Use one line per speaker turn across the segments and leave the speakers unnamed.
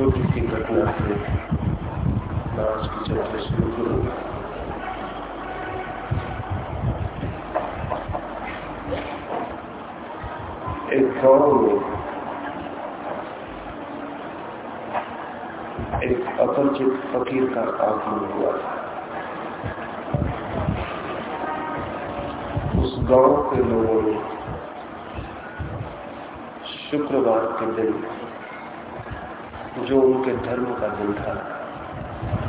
छोटी सी घटना से आज की चर्चा शुरू करूँगा एक गाँव में एक अपरिचित फकीर का आगमन हुआ था। उस गाँव के लोगों ने शुक्रवार के दिन जो उनके धर्म का दिन था।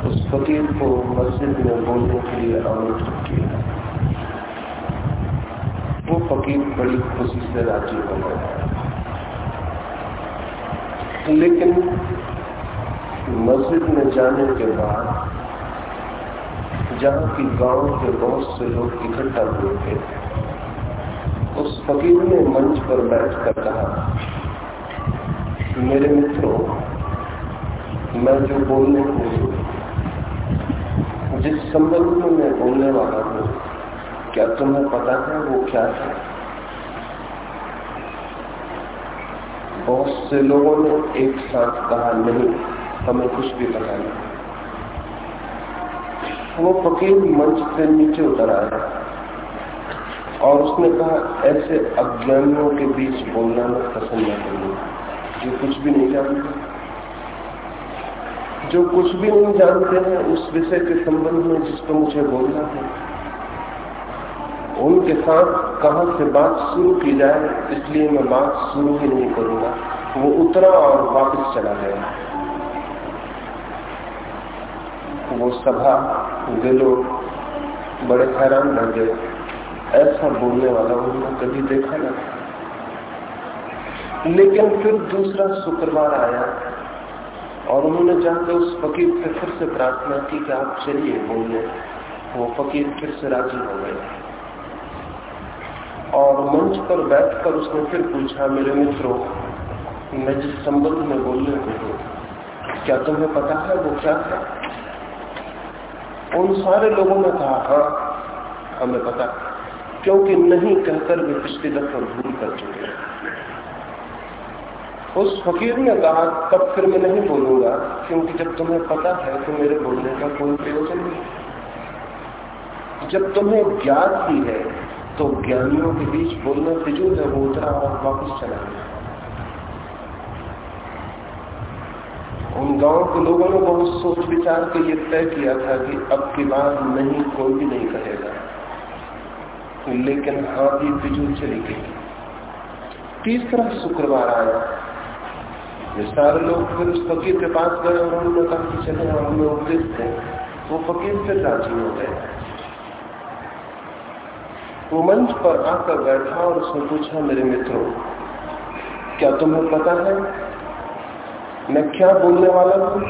उस फकीर को मस्जिद में बोलने के लिए आमंत्रित किया। वो फकीर बड़ी खुशी से राज़ी हो गया। लेकिन मस्जिद में जाने के बाद जहाँ की गाँव के बहुत से लोग इकट्ठा हुए थे, उस फकीर ने मंच पर बैठ कर कहा, मेरे मित्रों मैं जो बोलने को जिस संबंध में मैं बोलने वाला हूँ, क्या तुम्हें पता है वो क्या है? बहुत से लोगों ने एक साथ कहा, नहीं, हमें कुछ भी पता नहीं। वो फकीर मंच से नीचे उतर आया और उसने कहा, ऐसे अज्ञानियों के बीच बोलना मैं पसंद नहीं करूँगा। जो कुछ भी नहीं जानते जो कुछ भी नहीं जानते हैं, उस विषय के संबंध में जिस पर मुझे बोलना है, उनके साथ कहा से बात शुरू की जाए, इसलिए मैं बात शुरू ही नहीं करूँगा। वो उतरा और वापस चला गया। वो सभा वे लोग बड़े हैरान रह गए। ऐसा बोलने वाला उन्होंने कभी देखा ना। लेकिन फिर दूसरा शुक्रवार आया। और उन्होंने जाकर उस फकीर से फिर से प्रार्थना की कि आप चलिए बोलने वो फकीर फिर से राज़ी हो गए। और मंच पर बैठकर उसने फिर पूछा, मेरे मित्रों, मैं जिस संबंध में बोलने को हूँ, क्या तुम्हें पता है वो क्या था उन सारे लोगों ने कहा हाँ हमें पता, क्योंकि नहीं कहकर भी पिछली दफ़ा भूल कर चुके उस फकीर ने कहा तब फिर मैं नहीं बोलूँगा, क्योंकि जब तुम्हें पता है तो मेरे बोलने का कोई प्रयोजन नहीं जब तुम्हें ज्ञात ही है तो ज्ञानियों के बीच बोलना फिजूल है वो उतरा और वापस चला गया। उन गाँव के लोगों ने बहुत सोच विचार के ये तय किया था कि अब की बात नहीं, कोई भी नहीं कहेगा। लेकिन हाँ भी फिजूल चली गई। तीसरा शुक्रवार आया। ये सारे लोग फिर उस फकीर के पास गए और उन्होंने कहा कि चले हम हमें उपदेश दें वो फकीर फिर राज़ी हो गए। वो मंच पर आकर बैठा और उसने पूछा, मेरे मित्रों, क्या तुम्हें पता है मैं क्या बोलने वाला हूँ?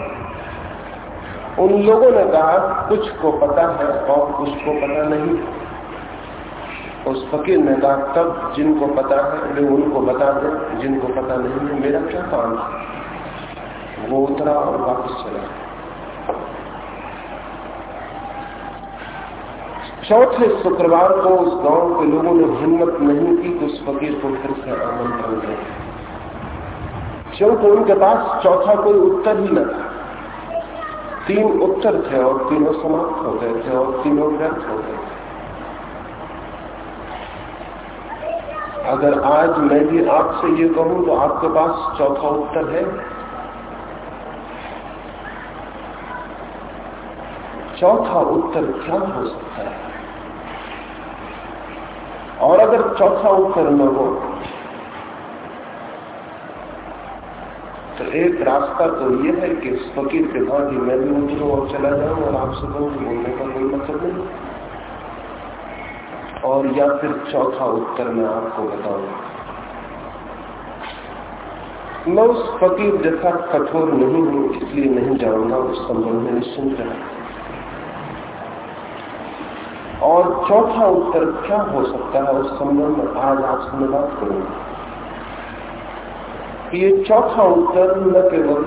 उन लोगों ने कहा, कुछ को पता है और कुछ को पता नहीं। उस फकीर ने कहा तब जिनको पता है वे उनको बता दे, जिनको पता नहीं है, मेरा क्या काम है? वो उतरा और वापस चला। चौथे शुक्रवार को उस गाँव के लोगों ने हिम्मत नहीं की कि उस फकीर को फिर से आमंत्रण दे। क्योंकि उनके पास चौथा कोई उत्तर ही न था। तीन उत्तर थे और तीनों समाप्त हो गए थे और तीनों व्यर्थ हो गए थे अगर आज मैं भी आपसे ये कहूँ तो आपके पास चौथा उत्तर है। चौथा उत्तर क्या हो सकता है? और अगर चौथा उत्तर न हो तो एक रास्ता तो ये है कि फकीर के बाद ही मैं भी उतरू और चला जाऊँ और आपसे कहूँ बोलने का कोई मतलब नहीं। और या फिर चौथा उत्तर मैं आपको बताऊँगा मैं उस फकीर जैसा कठोर नहीं हूँ, इसलिए नहीं जाऊँगा, उस संबंध में निश्चिंत रहा और चौथा उत्तर क्या हो सकता है, उस संबंध में आज आपसे मैं बात करूँगा। ये चौथा उत्तर न केवल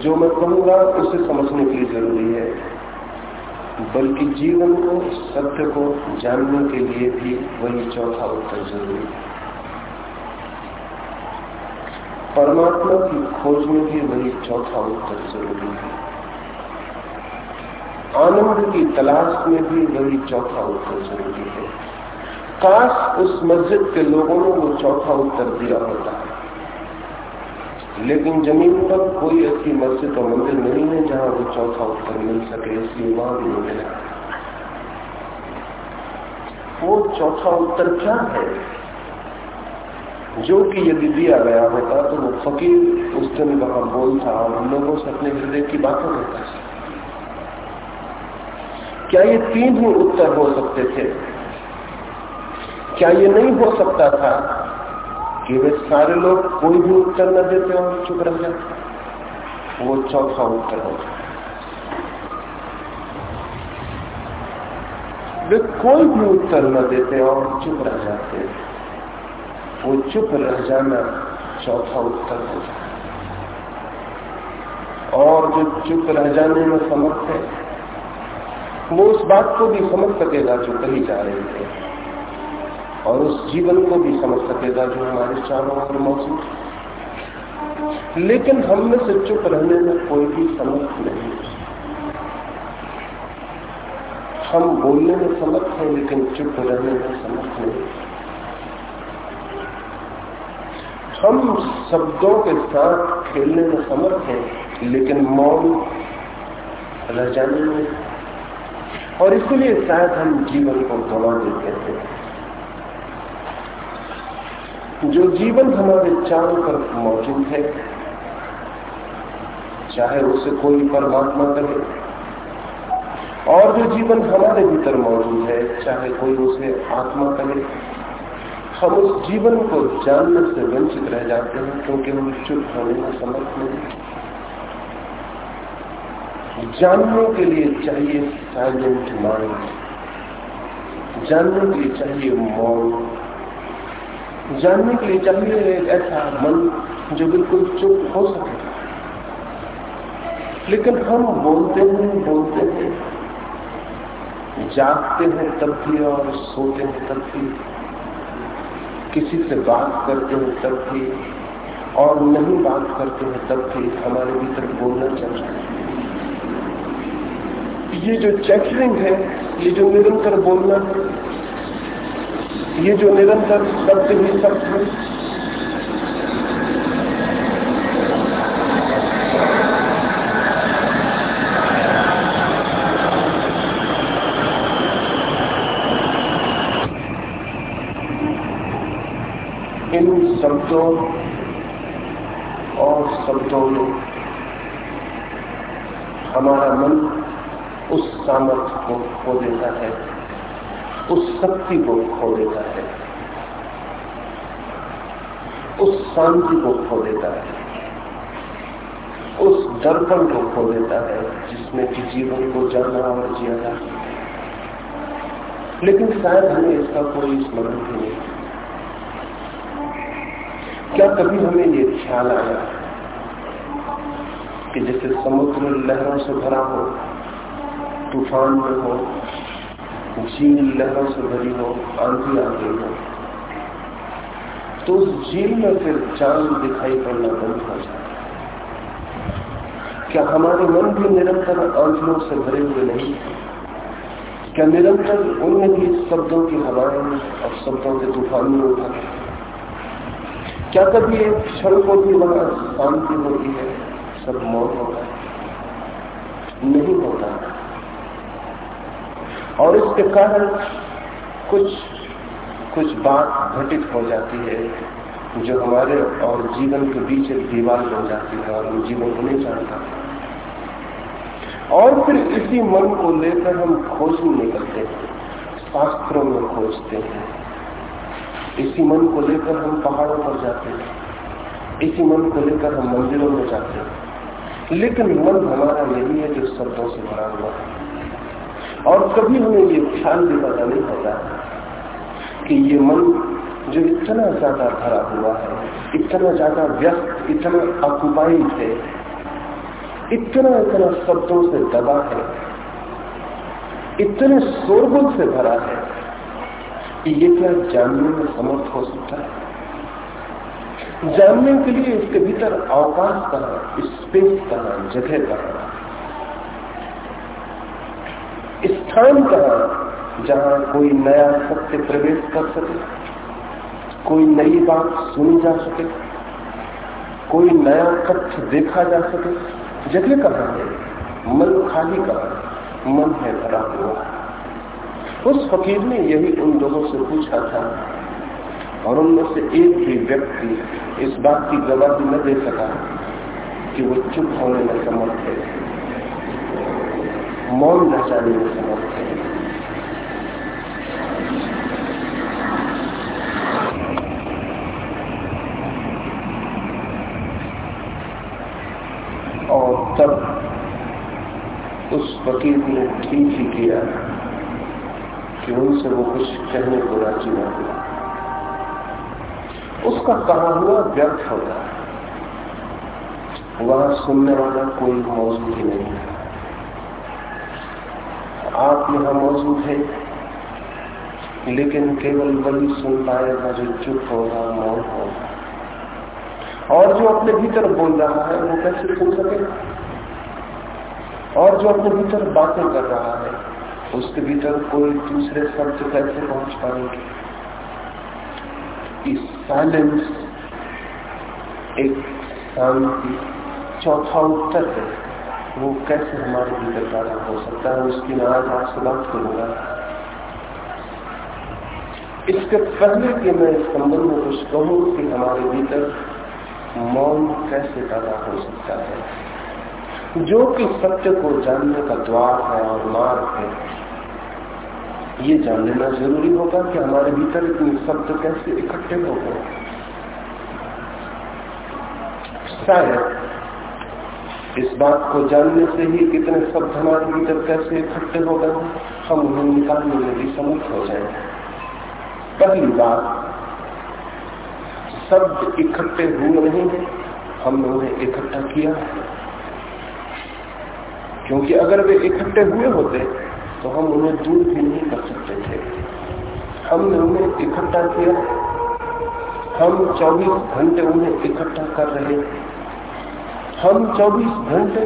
जो मैं कहूँगा, उसे समझने के लिए ज़रूरी है। बल्कि जीवन को सत्य को जानने के लिए भी वही चौथा उत्तर ज़रूरी है। परमात्मा की खोज में भी वही चौथा उत्तर ज़रूरी है। आनंद की तलाश में भी वही चौथा उत्तर ज़रूरी है। काश उस मस्जिद के लोगों ने वो चौथा उत्तर दिया होता। है लेकिन ज़मीन पर कोई ऐसी मस्जिद और मंदिर नहीं है जहाँ वो चौथा उत्तर मिल सके, इसलिए वहाँ भी नहीं वो चौथा उत्तर क्या है? जो कि यदि दिया गया होता तो वो फकीर उस दिन वहाँ बोलता और हम लोगों से अपने हृदय की बातें करता क्या ये तीन ही उत्तर हो सकते थे? क्या ये नहीं हो सकता था? कि वे सारे लोग कोई भी उत्तर न देते और चुप रह जाते। वो चौथा उत्तर हो वे कोई भी उत्तर न देते और चुप रह जाते। वो चुप रह जाना चौथा उत्तर हो जाता। और जो चुप रह जाने में समर्थ है, वो उस बात को भी समझ सकेगा जो कही जा रही है और उस जीवन को भी समझ सकेगा जो हमारे चारों ओर मौजूद लेकिन हम में से चुप रहने में कोई भी समर्थ नहीं हम बोलने में समर्थ हैं, लेकिन चुप रहने में समर्थ नहीं हम शब्दों के साथ खेलने में समर्थ हैं, लेकिन मौन रह जाने में। और इसलिए शायद हम जीवन को गवा देते हैं। जो जीवन हमारे चारों तरफ़ मौजूद है, चाहे उसे कोई परमात्मा कहे, और जो जीवन हमारे भीतर मौजूद है, चाहे कोई उसे आत्मा कहे, हम उस जीवन को जानने से वंचित रह जाते हैं, क्योंकि हम चुप होने में समर्थ नहीं। जानने के लिए चाहिए साइलेंट माइंड जानने के लिए चाहिए मौन। जानने के लिए चाहिए एक ऐसा मन जो बिल्कुल चुप हो सके। लेकिन हम बोलते हैं बोलते हैं। जागते हैं तब भी और सोते हैं तब भी। किसी से बात करते हैं तब भी और नहीं बात करते हैं तब भी हमारे भीतर बोलना चल रहा है ये जो चैटरिंग है, ये जो निरंतर बोलना है ये जो निरंतर सत्य ही सत्य इन शब्दों और शब्दों में हमारा मन उस सामर्थ्य को खो देता है। उस शक्ति को खो देता है। उस शांति को खो देता है। उस दर्पण को खो देता है, जिसमें कि जीवन को जाना और जिया जा लेकिन शायद हमें इसका कोई स्मरण भी नहीं। क्या कभी हमें ये ख्याल आया कि जैसे समुद्र लहरों से भरा हो, तूफ़ान में हो झील लहरों से भरी हो आंधी आ गई हो तो उस झील में फिर चाँद दिखाई पड़ना बंद हो जाए क्या हमारे मन भी निरंतर आंधियों से भरे हुए नहीं क्या निरंतर उनमें भी शब्दों की हवाएँ और शब्दों के तूफ़ान में उठा क्या कभी एक क्षण को भी वहाँ शांति होती है, सब मौत होता है? नहीं होता। और इसके कारण कुछ कुछ बात घटित हो जाती है जो हमारे और जीवन के बीच एक दीवार बन जाती है और हम जीवन को नहीं जानता। और फिर इसी मन को लेकर हम खोज निकलते हैं, शास्त्रों में खोजते हैं। इसी मन को लेकर हम पहाड़ों पर जाते हैं। इसी मन को लेकर हम मंदिरों में जाते हैं। लेकिन मन हमारा यही है जो शब्दों से भरा हुआ है। और कभी हमें ये भी पता नहीं होता कि ये मन जो इतना ज़्यादा भरा हुआ है, इतना ज़्यादा व्यस्त, इतना ऑक्युपाइड है, इतना इतना शब्दों से दबा है, इतने शोरगुल से भरा है कि ये क्या जानने में समर्थ हो सकता है? जानने के लिए इसके भीतर अवकाश कहा स्पेस कहा, जगह कहा? स्थान कहा जहाँ कोई नया सत्य प्रवेश कर सके, कोई नई बात सुनी जा सके, कोई नया तथ्य देखा जा सके। जगह कहा है? मन खाली कहा मन है भरा हुआ। उस फकीर ने यही उन लोगों से पूछा था, और उनमें से एक भी व्यक्ति इस बात की गवाही न दे सका कि वो चुप होने में समर्थ है। मौन जाने में समर्थ है। और तब उस फकीर ने ठीक ही किया कि उनसे वो कुछ कहने को राज़ी न हुआ। उसका कहा हुआ व्यर्थ होता है वहाँ सुनने वाला कोई मौजूद ही नहीं है। आप यहाँ मौजूद है। लेकिन केवल वही सुन पाएगा जो चुप होगा मौन होगा और जो अपने भीतर बोल रहा है, वो कैसे सुन सकेगा और जो अपने भीतर बातें कर रहा है, उसके भीतर कोई दूसरे शब्द कैसे पहुँच पाएँगे? इस साइलेंस एक शांति, चौथा उत्तर है। वो कैसे हमारे भीतर पैदा हो सकता है? उसकी मैं आज आपसे बात करूँगा। इसके पहले कि मैं इस संबंध में कुछ कहूँ कि हमारे भीतर मौन कैसे पैदा हो सकता है? जो कि सत्य को जानने का द्वार है और मार्ग है, ये जान लेना ज़रूरी होगा कि हमारे भीतर इतने शब्द कैसे इकट्ठे हो गए। शायद इस बात को जानने से ही कितने शब्द हमारे भीतर कैसे इकट्ठे हो गए, हम उन्हें निकालने में भी समर्थ हो जाए पहली बात, शब्द इकट्ठे हुए नहीं है हमने उन्हें इकट्ठा किया। क्योंकि अगर वे इकट्ठे हुए होते तो हम उन्हें दूर भी नहीं कर सकते थे। हमने उन्हें इकट्ठा किया। हम 24 घंटे उन्हें इकट्ठा कर रहे हम 24 घंटे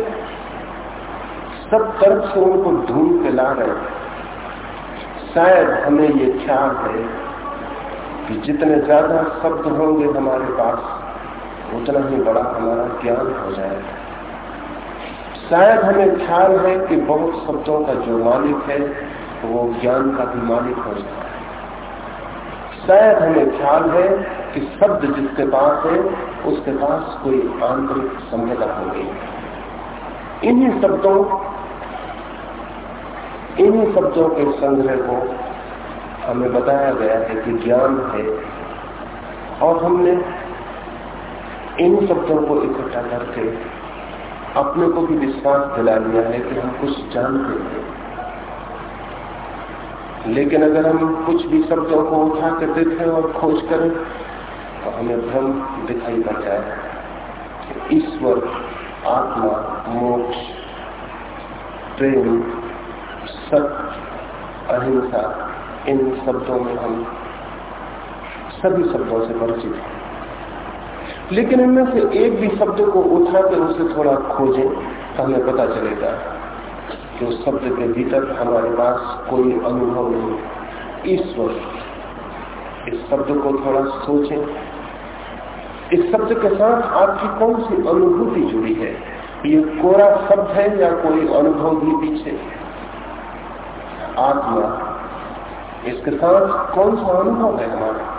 सब तरफ़ से उनको ढूंढ के ला रहे शायद हमें ये ख्याल है कि जितने ज़्यादा शब्द होंगे हमारे पास, उतना ही बड़ा हमारा ज्ञान हो जाएगा। शायद हमें ख्याल है कि बहुत शब्दों का जो मालिक है, वो ज्ञान का भी मालिक हो जाता है। शायद हमें ख्याल है कि शब्द जिसके पास है उसके पास कोई आंतरिक संवेदना हो गई। इन्हीं शब्दों इन्हीं शब्दों के संग्रह को हमें बताया गया है कि ज्ञान है और हमने इन शब्दों को इकट्ठा करके अपने को भी विश्वास दिला लिया है कि हम कुछ जानते हैं। लेकिन अगर हम कुछ भी शब्दों को उठा कर देखें और खोज करें तो हमें भ्रम दिखाई पड़ जाए ईश्वर, आत्मा, मोक्ष, प्रेम, सत्य, अहिंसा, इन शब्दों में हम सभी शब्दों से परिचित हैं। लेकिन इनमें से एक भी शब्द को उठाकर उसे थोड़ा खोजें तो हमें पता चलेगा कि उस शब्द के भीतर हमारे पास कोई अनुभव नहीं। ईश्वर, इस शब्द को थोड़ा सोचें इस शब्द के साथ आपकी कौन सी अनुभूति जुड़ी है? ये कोरा शब्द है या कोई अनुभव भी पीछे? आत्मा। इसके साथ कौन सा अनुभव है हमारा?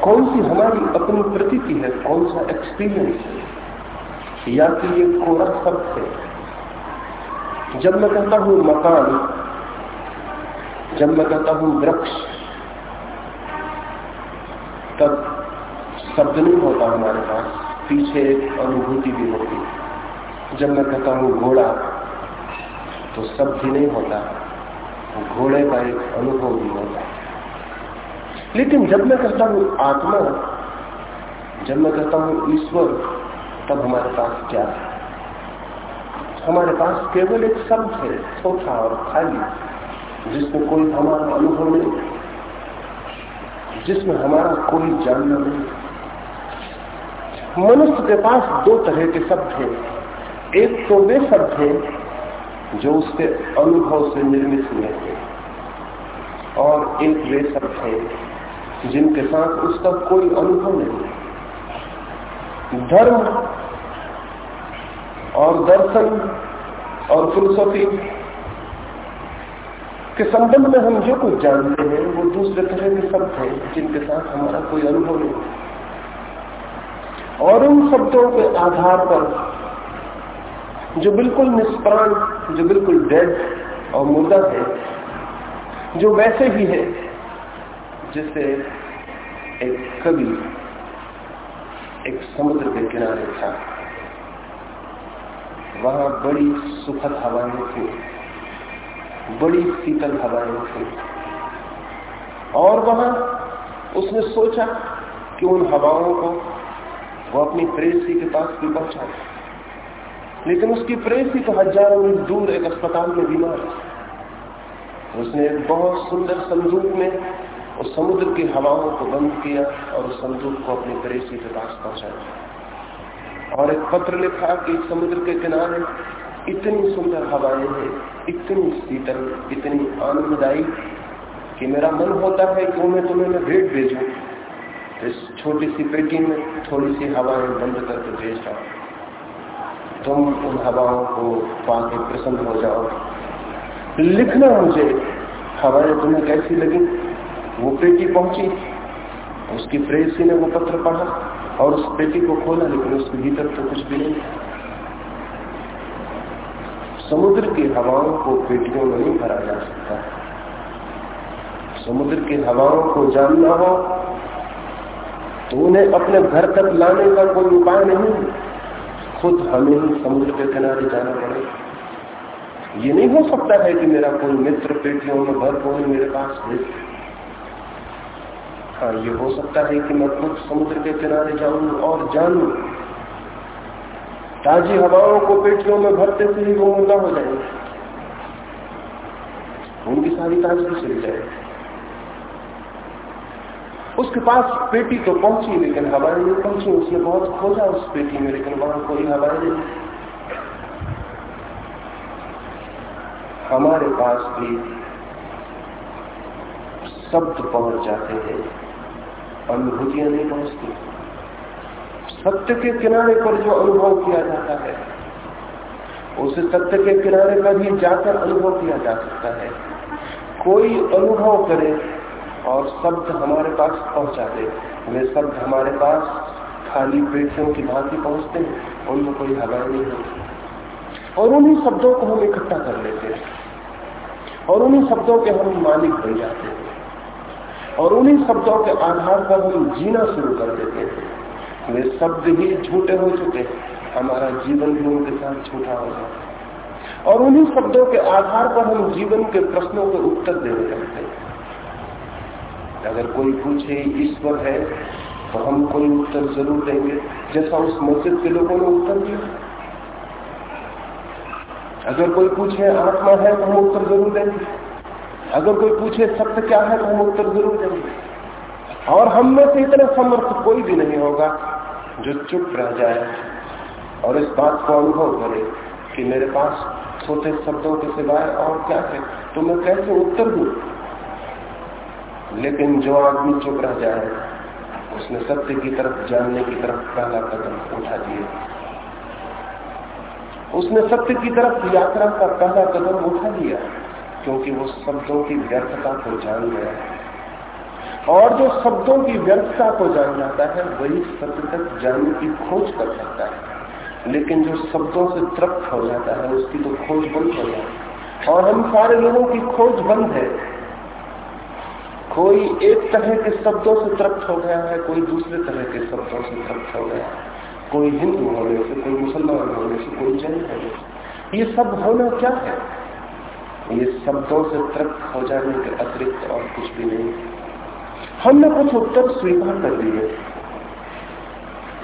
कौन सी हमारी अपनी प्रतीति है? कौन सा एक्सपीरियंस है? या कि ये कोरा शब्द है? जब मैं कहता हूँ मकान, जब मैं कहता हूँ वृक्ष, तब शब्द नहीं होता हमारे पास। पीछे एक अनुभूति भी होती जब मैं कहता हूँ घोड़ा तो शब्द ही नहीं होता। घोड़े का एक अनुभव भी होता लेकिन जब मैं कहता हूँ आत्मा, जब मैं कहता हूँ ईश्वर, तब हमारे पास क्या है? हमारे पास केवल एक शब्द है, छोटा और खाली, जिसमें कोई हमारा अनुभव नहीं जिसमें हमारा कोई जानना नहीं मनुष्य के पास दो तरह के शब्द हैं। एक तो वे शब्द हैं जो उसके अनुभव से निर्मित हुए हैं और एक वे शब्द हैं जिनके साथ उसका कोई अनुभव नहीं है। धर्म और दर्शन और फिलोसॉफी के संबंध में हम जो कुछ जानते हैं, वो दूसरे तरह के शब्द हैं जिनके साथ हमारा कोई अनुभव नहीं और उन शब्दों के आधार पर जो बिल्कुल निष्प्राण, जो बिल्कुल डेड और मुर्दा है, जो वैसे ही है, जैसे एक कवि, एक समुद्र के किनारे था। वहाँ बड़ी सुखद हवाएँ थी, बड़ी शीतल हवाएँ थी। और वहाँ उसने सोचा कि उन हवाओं को वो अपनी प्रेसी के पास भी पहुँचा लेकिन उसकी प्रेसी तो हज़ारों मील दूर एक अस्पताल में बीमार उसने एक बहुत सुंदर संदूक में उस समुद्र की हवाओं को बंद किया और उस संदूक को अपनी प्रेसी के पास पहुँचाया। और एक पत्र लिखा कि समुद्र के किनारे इतनी सुंदर हवाएँ हैं, इतनी शीतल, इतनी आनंददायी कि मेरा मन होता है कि उन्हें तुम्हें, मैं भेंट भेजू। इस छोटी सी पेटी में थोड़ी सी हवाएँ बंद करके भेज रहा तुम उन हवाओं को पाके प्रसन्न हो जाओ। लिखना मुझे, हवाएँ तुम्हें कैसी लगी? वो पेटी पहुँची। उसकी प्रेसी ने वो पत्र पढ़ा और उस पेटी को खोला, लेकिन उसके भीतर तो कुछ भी नहीं। समुद्र की हवाओं को पेटियों में नहीं भरा जा सकता। समुद्र की हवाओं को जानना हो तो उन्हें अपने घर तक लाने का कोई उपाय नहीं खुद हमें ही समुद्र के किनारे जाना पड़ेगा ये नहीं हो सकता है कि मेरा कोई मित्र पेटियों में भर को मेरे पास भेज हाँ ये हो सकता है कि मैं खुद समुद्र के किनारे जाऊँ और जानू ताजी हवाओं को पेटियों में भरते से ही वो मुर्दा हो जाएँगे। उनकी सारी ताजगी चली जाएगी। उसके पास पेटी तो पहुँची लेकिन हवाएँ नहीं पहुँची, उसने बहुत खोजा उस पेटी में, लेकिन वहाँ कोई हवाएँ नहीं। हमारे पास भी शब्द पहुँच जाते हैं, अनुभूतियाँ नहीं पहुँचती। सत्य के किनारे पर जो अनुभव किया जाता है, उसे सत्य के किनारे पर ही जाकर अनुभव किया जा सकता है। कोई अनुभव करे और शब्द हमारे पास पहुँचा दे। वे शब्द हमारे पास खाली पेटियों की भांति पहुँचते हैं, उनमें कोई हवा नहीं होती। और उन्हीं शब्दों को हम इकट्ठा कर लेते हैं। और उन्हीं शब्दों के हम मालिक बन जाते हैं। और उन्हीं शब्दों के आधार पर हम जीना शुरू कर देते हैं। वे शब्द ही झूठे हो चुके हमारा जीवन भी उनके साथ झूठा हो जाता है। और उन्हीं शब्दों के आधार पर हम जीवन के प्रश्नों के उत्तर देने लगते हैं। अगर कोई पूछे ईश्वर है तो हम कोई उत्तर ज़रूर देंगे। जैसा उस मस्जिद के लोगों ने उत्तर दिया। अगर कोई पूछे आत्मा है तो हम उत्तर ज़रूर देंगे। अगर कोई पूछे सत्य क्या है तो हम उत्तर ज़रूर देंगे। और हम में से इतना समर्थ कोई भी नहीं होगा जो चुप रह जाए। और इस बात को अनुभव करे कि मेरे पास छोटे शब्दों के सिवाय और क्या है? तो मैं कैसे उत्तर दू? लेकिन जो आदमी चुप रह जाए, उसने सत्य की तरफ़, जानने की तरफ़ पहला कदम उठा दिया। उसने सत्य की तरफ़ यात्रा का पहला कदम उठा लिया क्योंकि वो शब्दों की व्यर्थता को जान गया और जो शब्दों की व्यर्थता को जान जाता है, वही सत्य तक जानने की खोज कर सकता है। लेकिन जो शब्दों से तृप्त हो जाता है, उसकी तो खोज बंद हो जाती है। और हम सारे लोगों की खोज बंद है। कोई एक तरह के शब्दों से तृप्त हो गया है, कोई दूसरे तरह के शब्दों से तृप्त हो गया है। कोई हिंदू होने से, कोई मुसलमान होने से, कोई जैन होने से। ये सब होना क्या है? ये शब्दों से तृप्त हो जाने के अतिरिक्त और कुछ भी नहीं। हमने कुछ उत्तर स्वीकार कर लिए।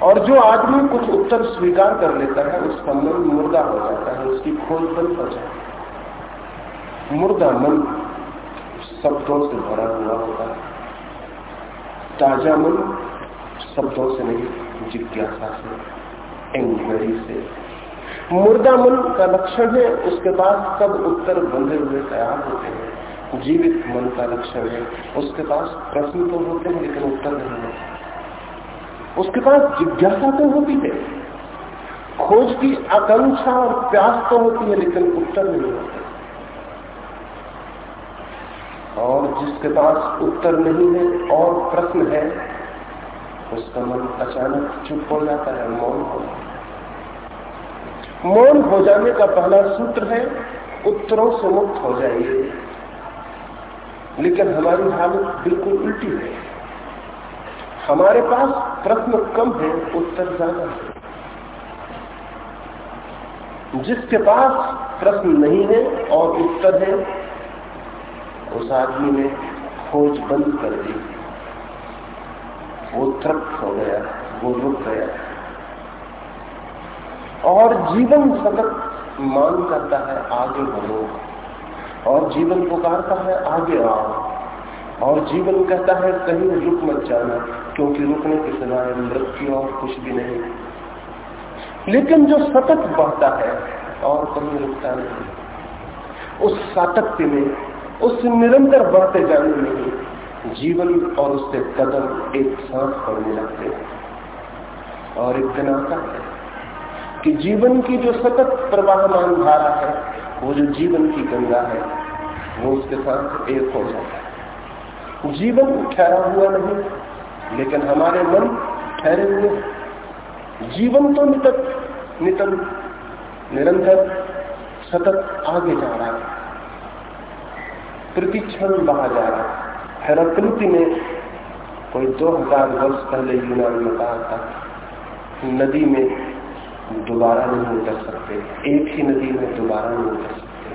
और जो आदमी कुछ उत्तर स्वीकार कर लेता है, उसका मन मुर्दा हो जाता है, उसकी खोज बंद हो जाती है। मुर्दा मन शब्दों से भरा हुआ होता है। ताज़ा मन शब्दों से नहीं, जिज्ञासा से इंक्वायरी से। मुर्दा मन का लक्षण है, उसके पास सब उत्तर बंधे हुए तैयार होते हैं। जीवित मन का लक्षण है, उसके पास प्रश्न तो होते हैं, लेकिन उत्तर नहीं होते। उसके पास जिज्ञासा तो होती है। खोज की आकांक्षा और प्यास तो होती है, लेकिन उत्तर नहीं होते। और जिसके पास उत्तर नहीं है और प्रश्न है, उसका मन अचानक चुप हो जाता है, मौन हो मौन हो जाने का पहला सूत्र है, उत्तरों से मुक्त हो जाइए। लेकिन हमारी हालत बिल्कुल उल्टी है। हमारे पास प्रश्न कम है, उत्तर ज़्यादा है। जिसके पास प्रश्न नहीं है और उत्तर है उस आदमी ने खोज बंद कर दी। वो तृप्त हो गया, वो रुक गया। और जीवन सतत मांग करता है, आगे बढ़ो। और जीवन पुकारता है, आगे आओ। और जीवन कहता है, कहीं रुक मत जाना, क्योंकि रुकने के सिवाय मृत्यु और कुछ भी नहीं। लेकिन जो सतत बढ़ता है, और कहीं रुकता नहीं। उस सातत्य में उस निरंतर बढ़ते जाने में जीवन और उसके कदम एक साथ पड़ने लगते हैं। और एक दिन आता है कि जीवन की जो सतत प्रवाहमान धारा है, वो जो जीवन की गंगा है, वो उसके साथ एक हो जाता है। जीवन ठहरा हुआ नहीं, लेकिन हमारे मन ठहरे हुए जीवन तो नितत नितन निरंतर, सतत आगे जा रहा है। प्रतिक्षण बहा जा रहा है। ने कोई दो हज़ार वर्ष पहले यूनान में कहा था, नदी में दोबारा नहीं उतर सकते। एक ही नदी में दोबारा नहीं उतर सकते।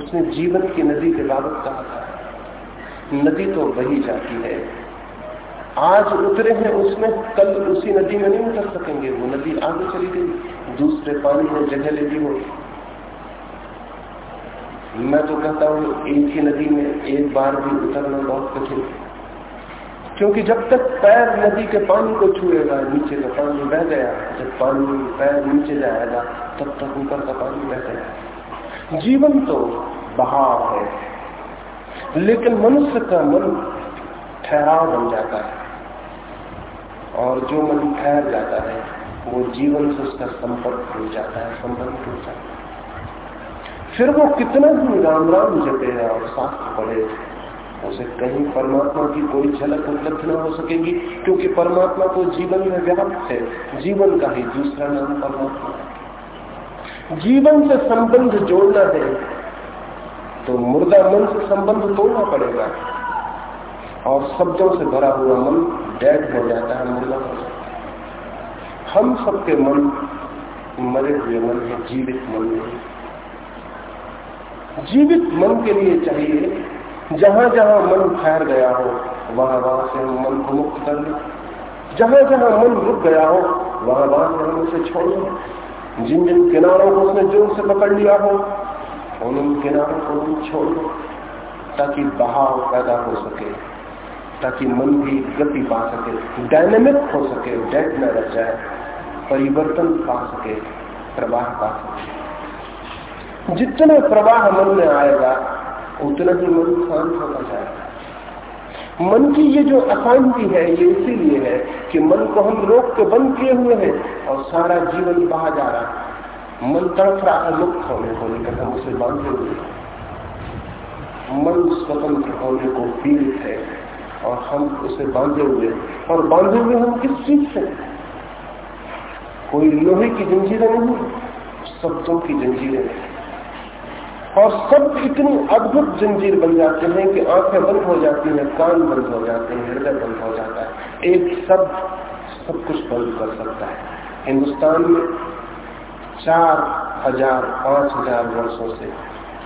उसने जीवन की नदी के बाबत कहा था। नदी तो बही जाती है। आज उतरे हैं उसमें, कल उसी नदी में नहीं उतर सकेंगे। वो नदी आगे चली गई, दूसरे पानी में जगह लेती हो मैं तो कहता हूँ एक ही नदी में एक बार भी उतरना बहुत कठिन है। क्योंकि जब तक पैर नदी के पानी को छुएगा, नीचे का पानी बह गया, जब पानी पैर नीचे जाएगा, तब तक ऊपर का पानी बह गया। जीवन तो बहाव है, लेकिन मनुष्य का मन ठहराव बन जाता है। और जो मन ठहर जाता है, वो जीवन से उसका संपर्क टूट जाता है, संबंध टूट जाता है। फिर वो कितना ही राम राम जपे है और शास्त्र पढ़े। उसे कहीं परमात्मा की कोई झलक उपलब्ध न हो सकेगी, क्योंकि परमात्मा तो जीवन में व्याप्त है। जीवन का ही दूसरा नाम परमात्मा जीवन से संबंध जोड़ना है तो मुर्दा मन से संबंध तोड़ना पड़ेगा। और शब्दों से भरा हुआ मन डेड हो जाता है मुर्दा हो जाता है हम सबके मन मरे हुए मन है, जीवित मन है। जीवित मन के लिए चाहिए। जहाँ जहाँ मन ठहर गया हो, वहाँ वहाँ से हम मन को मुक्त कर ले। जहाँ जहाँ मन रुक गया हो, वहाँ वहाँ से हम उसे छोड़ दो जिन जिन किनारों को उसने ज़ोर से पकड़ लिया हो, उन उन किनारों को हम छोड़ दो, ताकि बहाव पैदा हो सके, ताकि मन भी गति पा सके डायनेमिक हो सके डेड न रह जाए, परिवर्तन पा सके, प्रवाह पा सके। जितने प्रवाह मन में आएगा, उतना ही मन शांत होता जाएगा। मन की ये जो अशांति है, ये इसीलिए है कि मन को हम रोक के बंद किए हुए हैं और सारा जीवन बहा जा रहा है। मन तड़फ रहा है, मुक्त होने को लेकर हम उसे बांधे हुए मन स्वतंत्र होने को पीड़ित है और हम उसे बांधे हुए और बांधे हुए हम किस चीज़ से? कोई लोहे की जंजीरें नहीं, शब्दों की जंजीरें। और सब इतनी अद्भुत जंजीर बन जाते हैं कि आँखें बंद हो जाती हैं, कान बंद हो जाते हैं, हृदय बंद हो जाता है। एक शब्द सब कुछ बंद कर सकता है। हिंदुस्तान में चार हज़ार, पाँच हज़ार वर्षों से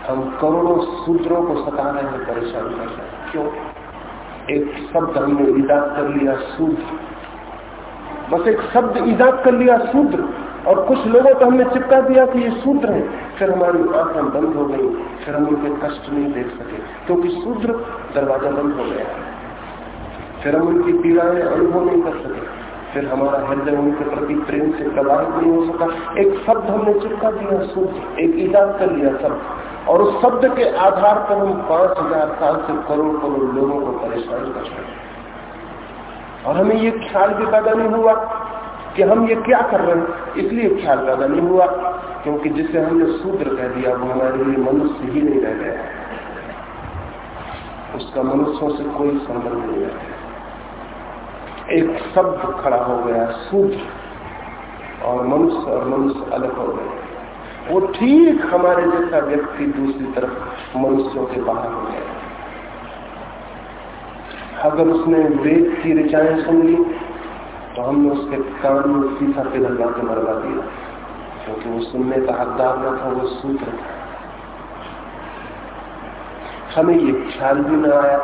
हम करोड़ों सूत्रों को सता रहे हैं, परेशान कर रहे हैं। क्यों? एक शब्द हमने ईजाद कर लिया सूत्र बस एक शब्द ईजाद कर लिया सूत्र और कुछ लोगों को हमने चिपका दिया कि ये सूत्र है। फिर हमारी आँखें बंद हो गई, फिर हम उनके कष्ट नहीं देख सके, क्योंकि सूत्र दरवाज़ा बंद हो गया। फिर हम उनकी पीड़ाएँ अनुभव नहीं कर सके, फिर हमारा हृदय उनके प्रति प्रेम से प्रभावित नहीं हो सका। एक शब्द हमने चिपका दिया शुद्ध एक ईजाद कर लिया शब्द। और उस शब्द के आधार पर हम पाँच हज़ार साल से करोड़ करोड़ लोगों को परेशान कर रहे और हमें ये ख्याल भी पैदा नहीं हुआ कि हम ये क्या कर रहे हैं? इसलिए ख्याल पैदा नहीं हुआ, क्योंकि जिसे हमने शूद्र कह दिया, वो हमारे लिए मनुष्य ही नहीं रह गया। उसका मनुष्यों से कोई संबंध नहीं है। एक शब्द खड़ा हो गया सूत्र और मनुष्य और मनुष्य अलग हो गए। वो ठीक हमारे जैसा व्यक्ति दूसरी तरफ़ मनुष्यों के बाहर हो गया। अगर उसने वेद की ऋचाएँ सुन ली तो हमने उसके कान में सीधा पिघलवा के मरवा दिया क्योंकि वो सुनने का हकदार न था, वो सूत्र था। हमें ये ख्याल भी न आया,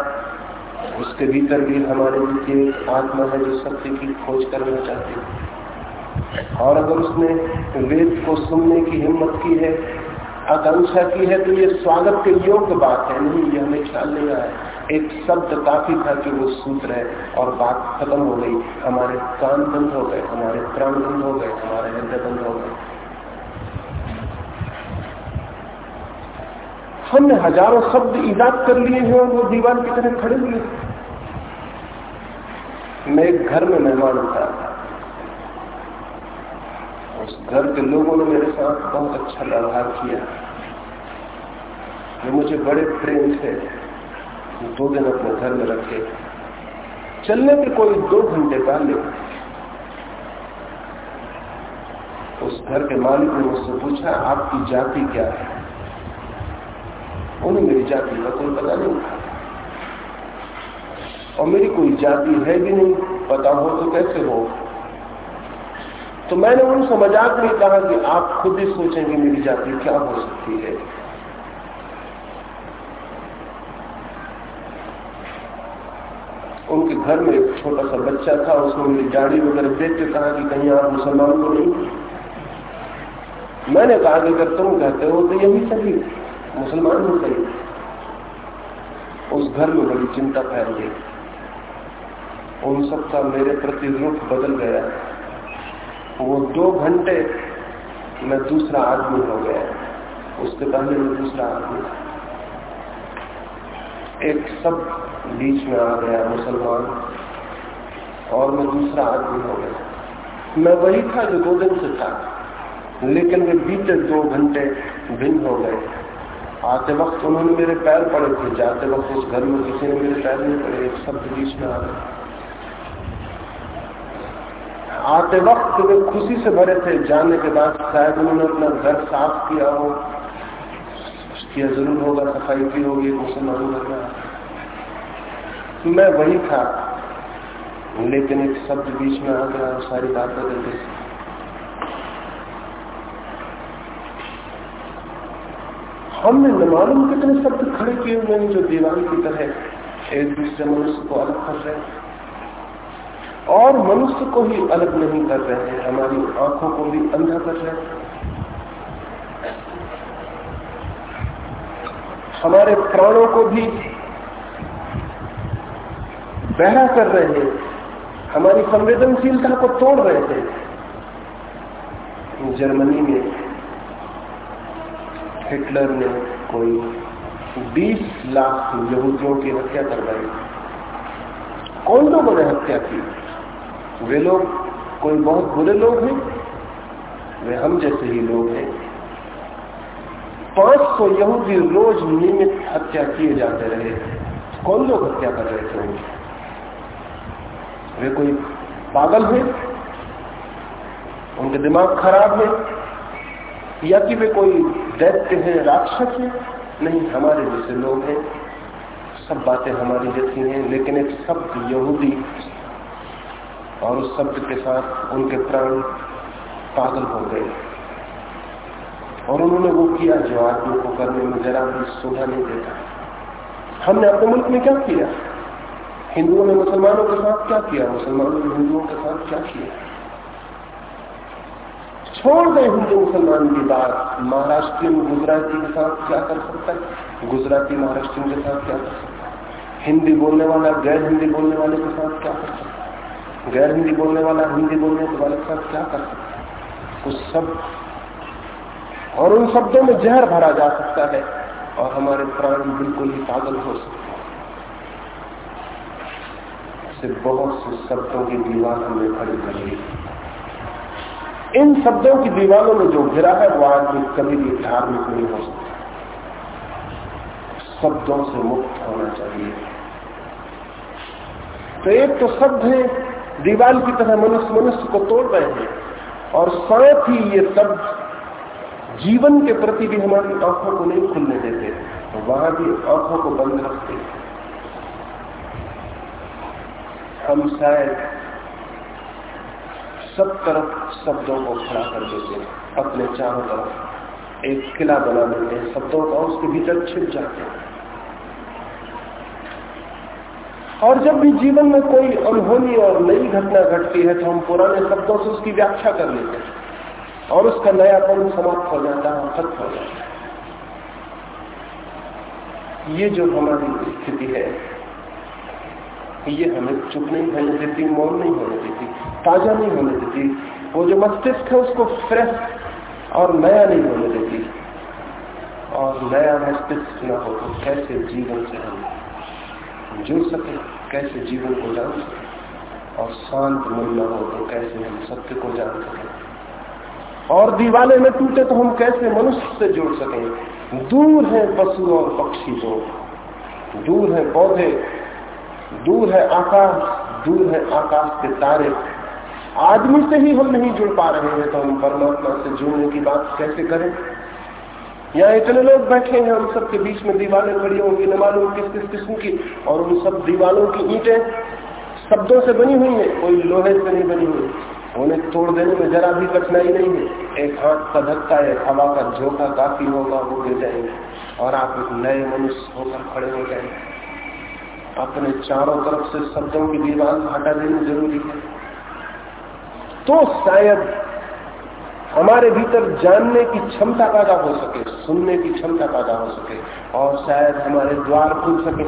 उसके भीतर भी हमारे नीचे आत्मा है जो सत्य की खोज करना चाहती है। और अगर उसने वेद को सुनने की हिम्मत की है आकांक्षा की है तो ये स्वागत के योग्य बात है। नहीं, ये हमें ख्याल नहीं आया। एक शब्द काफ़ी था कि वो सूत्र है और बात खत्म हो गई। हमारे कान बंद हो गए, हमारे प्राण बंद हो गए, हमारे हृदय बंद हो गए। हमने हज़ारों शब्द ईजाद कर लिए हैं और वो दीवार की तरह खड़े हुए मैं एक घर में मेहमान उठा था। उस घर के लोगों ने मेरे साथ बहुत अच्छा व्यवहार किया। वे मुझे बड़े प्रेम से दो दिन अपने घर में रखे। चलने के कोई दो घंटे पहले, उस घर के मालिक ने मुझसे पूछा, आपकी जाति क्या है? उन्हें मेरी जाति का कोई पता नहीं था। और मेरी कोई जाति है भी नहीं, पता हो तो कैसे हो? तो मैंने उनसे मज़ाक में कहा कि आप खुद ही सोचेंगे मेरी जाति क्या हो सकती है। उनके घर में एक छोटा सा बच्चा था, उसने मेरी दाढ़ी वगैरह देख के कहा कि कहीं आप मुसलमान तो नहीं मैंने कहा कि अगर तुम कहते हो तो यही सही मुसलमान हो। सही उस घर में बड़ी चिंता फैल गई। उन सबका मेरे प्रति रूप बदल गया। वो दो घंटे मैं दूसरा आदमी हो गया। उसके पहले मैं दूसरा आदमी एक सब बीच में आ गया मुसलमान, और मैं दूसरा आदमी हो गया। मैं वही था जो दो दिन से था, लेकिन वे बीते दो घंटे भिन्न हो गए। आते वक्त उन्होंने मेरे पैर पड़े थे, जाते वक्त उस घर में किसी ने मेरे पैर नहीं पड़े, एक शब्द बीच में आ गए आते वक्त वे खुशी से भरे थे। जाने के बाद शायद उन्होंने अपना घर साफ़ किया हो। किया ज़रूर होगा, सफ़ाई की होगी मुसलमान मैं वही था। लेकिन एक शब्द बीच में आ गया सारी बात बदल गई हमने न मालूम कितने शब्द खड़े किए हुए हैं जो दीवान की तरह एक दूसरे मनुष्य को अलग कर रहे हैं। और मनुष्य को ही अलग नहीं कर रहे हैं, हमारी आँखों को भी अंधा कर रहे हैं। हमारे प्राणों को भी बहरा कर रहे हैं। हमारी संवेदनशीलता को तोड़ रहे थे जर्मनी में हिटलर ने कोई 20 लाख यहूदियों की हत्या करवाई। कौन लोगों ने हत्या की? वे लोग, कोई बहुत बुरे लोग हैं? वे हम जैसे ही लोग हैं। 500 यहूदी रोज नियमित हत्या किए जाते रहे। कौन लोग हत्या कर रहे थे? वे कोई पागल है? उनके दिमाग खराब है? या कि वे कोई दैत्य है, राक्षस है? नहीं, हमारे जैसे लोग हैं। सब बातें हमारी जैसी हैं, लेकिन एक शब्द यहूदी और उस शब्द के साथ उनके प्राण पागल हो गए। और उन्होंने वो किया जो आदमी को करने में जरा भी शोभा नहीं देता। हमने अपने मुल्क में क्या किया? हिंदुओं ने मुसलमानों के साथ क्या किया? मुसलमानों ने हिंदुओं के साथ क्या किया? छोड़ दें हिंदू मुसलमान की बात। महाराष्ट्र में गुजराती के साथ क्या कर सकता है? गुजराती महाराष्ट्र के साथ क्या कर सकता है? हिंदी बोलने वाला, गैर हिंदी बोलने वाले के साथ क्या कर सकता है? गैर हिंदी बोलने वाला, हिंदी बोलने के वाले साथ क्या कर सकता है? कुछ शब्द और उन शब्दों में जहर भरा जा सकता है और हमारे प्राण बिल्कुल ही पागल हो सकते से बहुत से शब्दों की दीवार हमें खड़ी कर ली। इन शब्दों की दीवारों में जो घिरा है, वो आदमी कभी भी धार्मिक नहीं हो सकता। शब्दों से मुक्त होना चाहिए। तो एक तो शब्द है दीवार की तरह मनुष्य मनुष्य को तोड़ रहे हैं। और साथ ही ये शब्द जीवन के प्रति भी हमारी आँखों को नहीं खुलने देते तो वहाँ भी आँखों को बंद रखते हम शायद सब तरफ़ शब्दों को खड़ा कर देते हैं, अपने चारों तरफ़ एक किला बना देते हैं, शब्दों का उसके भीतर छिप जाते हैं। और जब भी जीवन में कोई अनहोनी और नई घटना घटती है तो हम पुराने शब्दों से उसकी व्याख्या कर लेते हैं और उसका नयापन समाप्त हो जाता है खत्म हो जाता है। ये जो हमारी स्थिति है, ये हमें चुप नहीं होने देती, मौन नहीं होने देती, ताज़ा नहीं होने देती। वो जो मस्तिष्क है, उसको फ्रेश और नया नहीं होने देती। और नया मस्तिष्क न हो तो कैसे जीवन से हम जुड़ सके, कैसे जीवन को जान सके, और शांत मन न हो तो कैसे हम सत्य को जान सके। और दीवाने में टूटे तो हम कैसे मनुष्य से जुड़ सकें। दूर है पशु और पक्षी तो। दूर है पौधे, दूर है आकाश, दूर है आकाश के तारे। आदमी से ही हम नहीं जुड़ पा रहे हैं तो हम परमात्मा से जुड़ने की बात कैसे करें? यहाँ इतने लोग बैठे हैं हम सबके बीच में दीवारें खड़ी होंगी, न मालूम किस किस किस्म की, और उन सब दीवारों की ईंटें शब्दों से बनी हुई है, कोई लोहे से नहीं बनी हुई। उन्हें तोड़ देने में जरा भी कठिनाई नहीं है। एक हाथ का धक्का एक हवा का झोंका काफ़ी होगा, वो गिर जाएँगे, और आप एक नए मनुष्य होकर खड़े हो जाएँगे। अपने चारों तरफ़ से शब्दों की दीवार हटा देनी ज़रूरी है। तो शायद हमारे भीतर जानने की क्षमता पैदा हो सके, सुनने की क्षमता पैदा हो सके, और शायद हमारे द्वार खुल सके,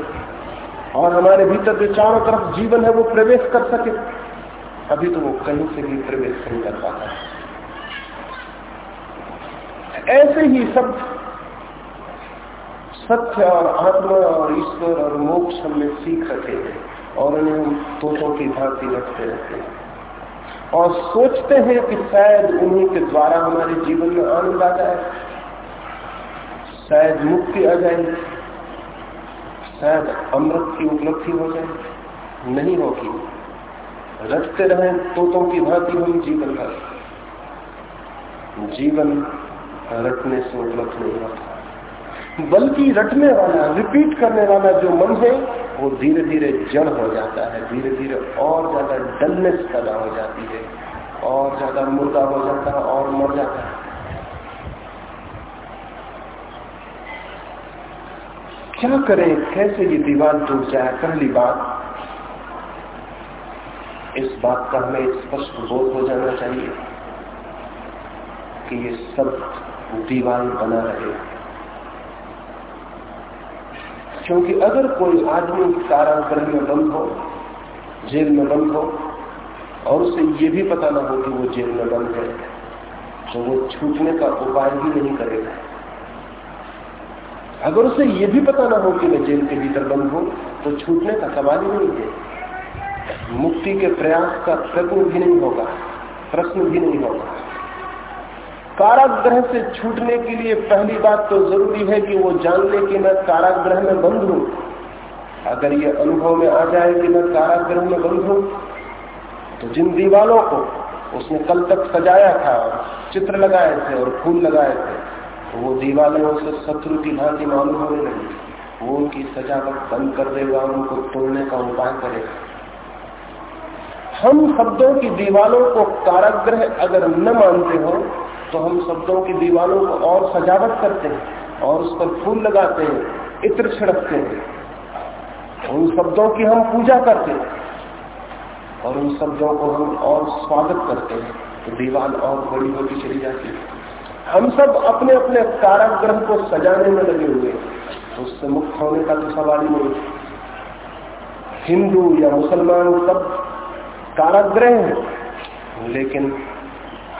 और हमारे भीतर जो चारों तरफ़ जीवन है वो प्रवेश कर सके। अभी तो वो कहीं से भी प्रवेश नहीं कर पाता ऐसे ही सब सत्य और आत्मा और ईश्वर और मोक्ष हमने सीख रखे हैं, और उन्हें हम तोतों की भांति रखते रहते हैं। और सोचते हैं कि शायद उन्हीं के द्वारा हमारे जीवन में आनंद आ जाए। शायद मुक्ति आ जाए। शायद अमृत की उपलब्धि हो जाए। नहीं होगी। रटते रहे तोतों की भांति हम जीवन भर। जीवन रटने से उपलब्ध नहीं होता। बल्कि रटने वाला रिपीट करने वाला जो मन है वो धीरे धीरे जड़ हो जाता है, धीरे धीरे और ज़्यादा डलनेस पैदा हो जाती है, और ज़्यादा मुर्दा हो जाता है, और मर जाता है। क्या करें? कैसे ये दीवार टूट जाए? पहली बात, इस बात का हमें स्पष्ट बोध हो जाना चाहिए कि ये सब दीवार बना रहे क्योंकि अगर कोई आदमी कारागृह में बंद हो, जेल में बंद हो, और उसे ये भी पता ना हो कि वो जेल में बंद है तो वो छूटने का उपाय भी नहीं करेगा। अगर उसे ये भी पता ना हो कि मैं जेल के भीतर बंद हूँ तो छूटने का सवाल ही नहीं है। मुक्ति के प्रयास का प्रश्न भी नहीं होगा। प्रश्न भी नहीं होगा। कारागृह से छूटने के लिए पहली बात तो ज़रूरी है कि वो जान ले कि मैं कारागृह में बंद हूँ। अगर ये अनुभव में आ जाए कि मैं कारागृह में बंद हूँ तो जिन दीवालों को उसने कल तक सजाया था, चित्र लगाए थे और फूल लगाए थे तो वो दीवालों से शत्रु की भांति मालूम होने लगी। वो उनकी सजावट बंद कर देगा, उनको तोड़ने का उपाय करेगा। हम शब्दों की दीवालों को काराग्रह अगर न मानते हो तो हम शब्दों की दीवालों को और सजावट करते हैं और उस पर फूल लगाते हैं, इत्र छिड़कते हैं। उन शब्दों की हम पूजा करते हैं और उन शब्दों को हम और स्वागत करते हैं। तो दीवाल और बड़ी होती चली जाती है। हम सब अपने अपने काराग्रह को सजाने में लगे हुए तो उससे मुक्त होने का तो सवाल ही नहीं। हिंदू या मुसलमान सब काराग्रह है, लेकिन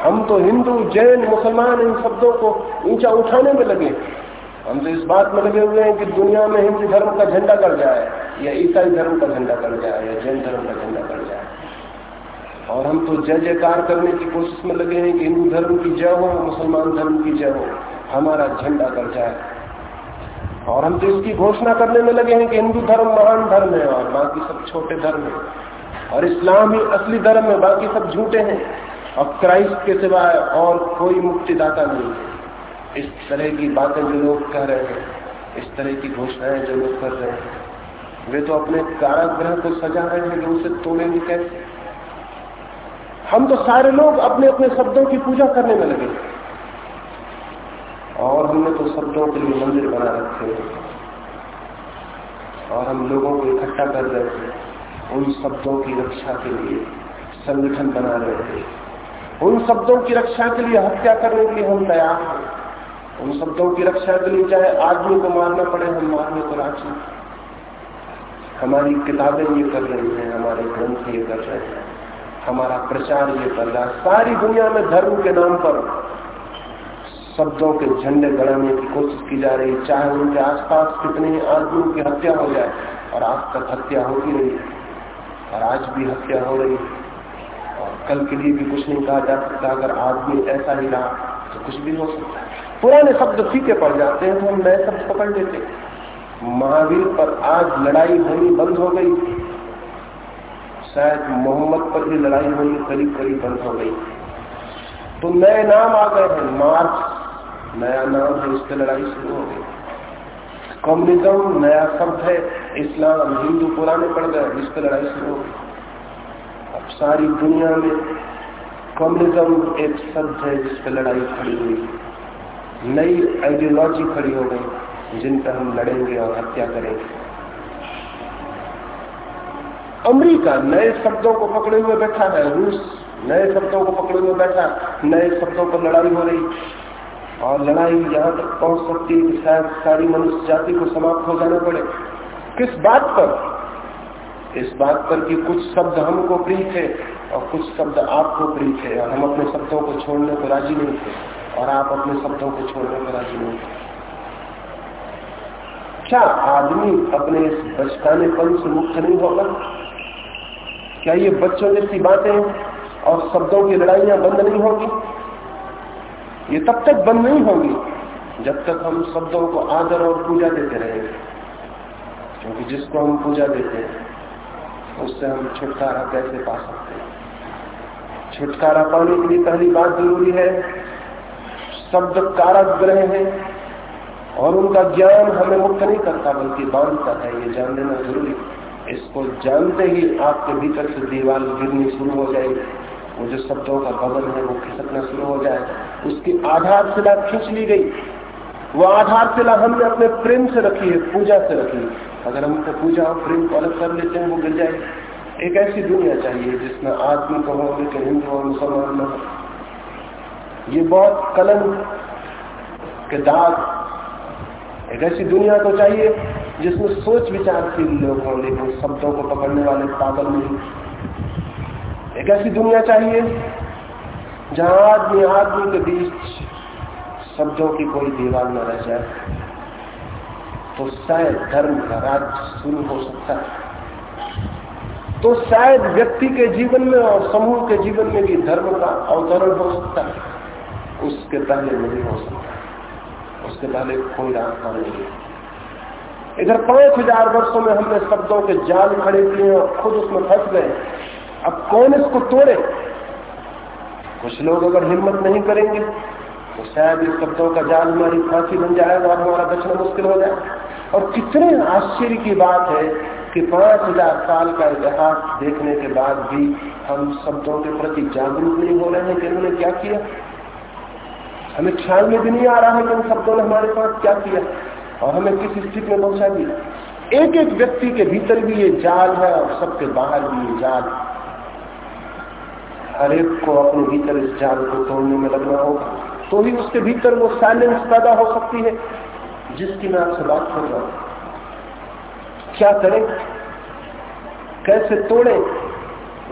हम तो हिंदू, जैन, मुसलमान इन शब्दों को ऊँचा उठाने में लगे। हम तो इस बात में लगे हुए हैं कि दुनिया में हिंदू धर्म का झंडा कर जाए, या ईसाई धर्म का झंडा कर जाए, या जैन धर्म का झंडा कर जाए। और हम तो जय जयकार करने की कोशिश में लगे हैं कि हिंदू धर्म की जय हो, मुसलमान धर्म की जय हो, हमारा झंडा कर जाए। और हम तो इसकी घोषणा करने में लगे हैं कि हिंदू धर्म महान धर्म है और बाकी सब छोटे धर्म है। और इस्लाम ही असली धर्म है, बाकी सब झूठे हैं। और क्राइस्ट के सिवाय और कोई मुक्तिदाता नहीं इस तरह की बातें जो लोग कह रहे हैं, इस तरह की घोषणाएँ जो लोग कर रहे हैं, वे तो अपने कारागृह को सजा रहे हैं कि उसे तोड़ेंगे कैसे? हम तो सारे लोग अपने अपने शब्दों की पूजा करने में लगे और हमने तो शब्दों के लिए मंदिर बना रखे और हम लोगों को इकट्ठा कर रहे थे उन शब्दों की रक्षा के लिए संगठन बना रहे थे उन शब्दों की रक्षा के लिए हत्या करने के लिए हम तैयार हैं। उन शब्दों की रक्षा के लिए चाहे आदमी को मारना पड़े, हम मारने को राज़ी हमारी किताबें ये कर रही हैं, हमारे ग्रंथ ये कर रहे हैं, हमारा प्रचार ये कर रहा है। सारी दुनिया में धर्म के नाम पर शब्दों के झंडे गड़ाने की कोशिश की जा रही है। चाहे उनके आसपास कितने ही आदमियों की हत्या हो जाए, और आज तक हत्या होती रही और आज भी हत्या हो रही और कल के लिए भी कुछ नहीं कहा जा सकता, अगर आदमी ऐसा ही रहा तो कुछ भी हो सकता है। पुराने शब्द फीके पड़ जाते हैं तो हम नए शब्द पकड़ लेते महावीर पर आज लड़ाई होनी बंद हो गई। शायद मोहम्मद पर भी लड़ाई होनी करीब करीब बंद हो गई। तो नए नाम आ गए हैं, मार्क्स। नया नाम है उससे लड़ाई शुरू हो गई। कम्युनिज्म नया शब्द है, इस्लाम, हिंदू पुराने पड़ गए, इस लड़ाई शुरू हो गई। अब सारी दुनिया में कम्युनिज्म एक शब्द है जिस पर लड़ाई खड़ी हुई। नई आइडियोलॉजी खड़ी हो गई, जिन पर हम लड़ेंगे और हत्या करेंगे। अमेरिका नए शब्दों को पकड़े हुए बैठा है, रूस नए शब्दों को पकड़े हुए बैठा, नए शब्दों पर लड़ाई हो रही। और लड़ाई यहाँ तक पहुँच सकती है कि शायद सारी मनुष्य जाति को समाप्त हो जाना पड़े। किस बात पर? इस बात पर कि कुछ शब्द हमको प्रिय थे और कुछ शब्द आपको प्रिय थे और हम अपने शब्दों को छोड़ने को राज़ी नहीं थे और आप अपने शब्दों को छोड़ने को राज़ी नहीं थे। क्या आदमी अपने इस बचकाने बचकानेपन से मुक्त नहीं होगा? क्या ये बच्चों जैसी बातें और शब्दों की लड़ाइयाँ बंद नहीं होगी? ये तब तक बंद नहीं होगी जब तक हम शब्दों को आदर और पूजा देते रहेंगे। क्योंकि जिसको हम पूजा देते हैं उससे हम छुटकारा कैसे पा सकते हैं? छुटकारा पाने के लिए पहली बात ज़रूरी है, शब्द कारक ग्रह है और उनका ज्ञान हमें मुक्त नहीं करता, बल्कि बांधता है। ये जान लेना ज़रूरी इसको जानते ही आपके भीतर से दीवार गिरनी शुरू हो जाएगी। वो जो शब्दों का भवन है, वो खिसकना शुरू हो जाए उसकी आधारशिला खींच ली गई। वो आधारशिला हमने अपने प्रेम से रखी है, पूजा से रखी है। अगर हम तो पूजा और प्रेम को अलग कर लेते हैं, वो गिर जाए। एक ऐसी दुनिया चाहिए जिसमें आदमी को हो लेकिन हिंदू और मुसलमान न हो। ये बहुत कलम के दाग। एक ऐसी दुनिया तो चाहिए जिसमें सोच विचारशील लोग हों, लेकिन शब्दों को पकड़ने वाले पागल नहीं। एक ऐसी दुनिया चाहिए जहाँ आदमी आदमी के बीच शब्दों की कोई दीवार न रह जाए तो शायद धर्म का राज शुरू हो सकता है। तो शायद व्यक्ति के जीवन में और समूह के जीवन में भी धर्म का अवतरण हो सकता है। उसके पहले नहीं हो सकता उसके पहले कोई रास्ता नहीं है। इधर पाँच हज़ार वर्षो में हमने शब्दों के जाल खड़े किए और खुद उसमें फंस गए। अब कौन इसको तोड़े? कुछ लोग अगर हिम्मत नहीं करेंगे तो शायद इस शब्दों का जाल हमारी फांसी बन जाएगा और हमारा बचना मुश्किल हो जाए। और कितने आश्चर्य की बात है कि पाँच हज़ार साल का इतिहास देखने के बाद भी हम शब्दों के प्रति जागरूक नहीं हो रहे हैं कि इन्होंने क्या किया। हमें ख्याल में भी नहीं आ रहा है कि उन शब्दों ने हमारे पास क्या किया और हमें किस स्थिति में पहुँचा दिया। एक एक व्यक्ति के भीतर भी ये जाल है और सबके बाहर भी ये जाल। हर एक को अपने भीतर इस जाल को तोड़ने में लगना होगा। तो ही उसके भीतर वो साइलेंस पैदा हो सकती है, जिसकी मैं आपसे बात कर रहा हूँ। क्या करें? कैसे तोड़े?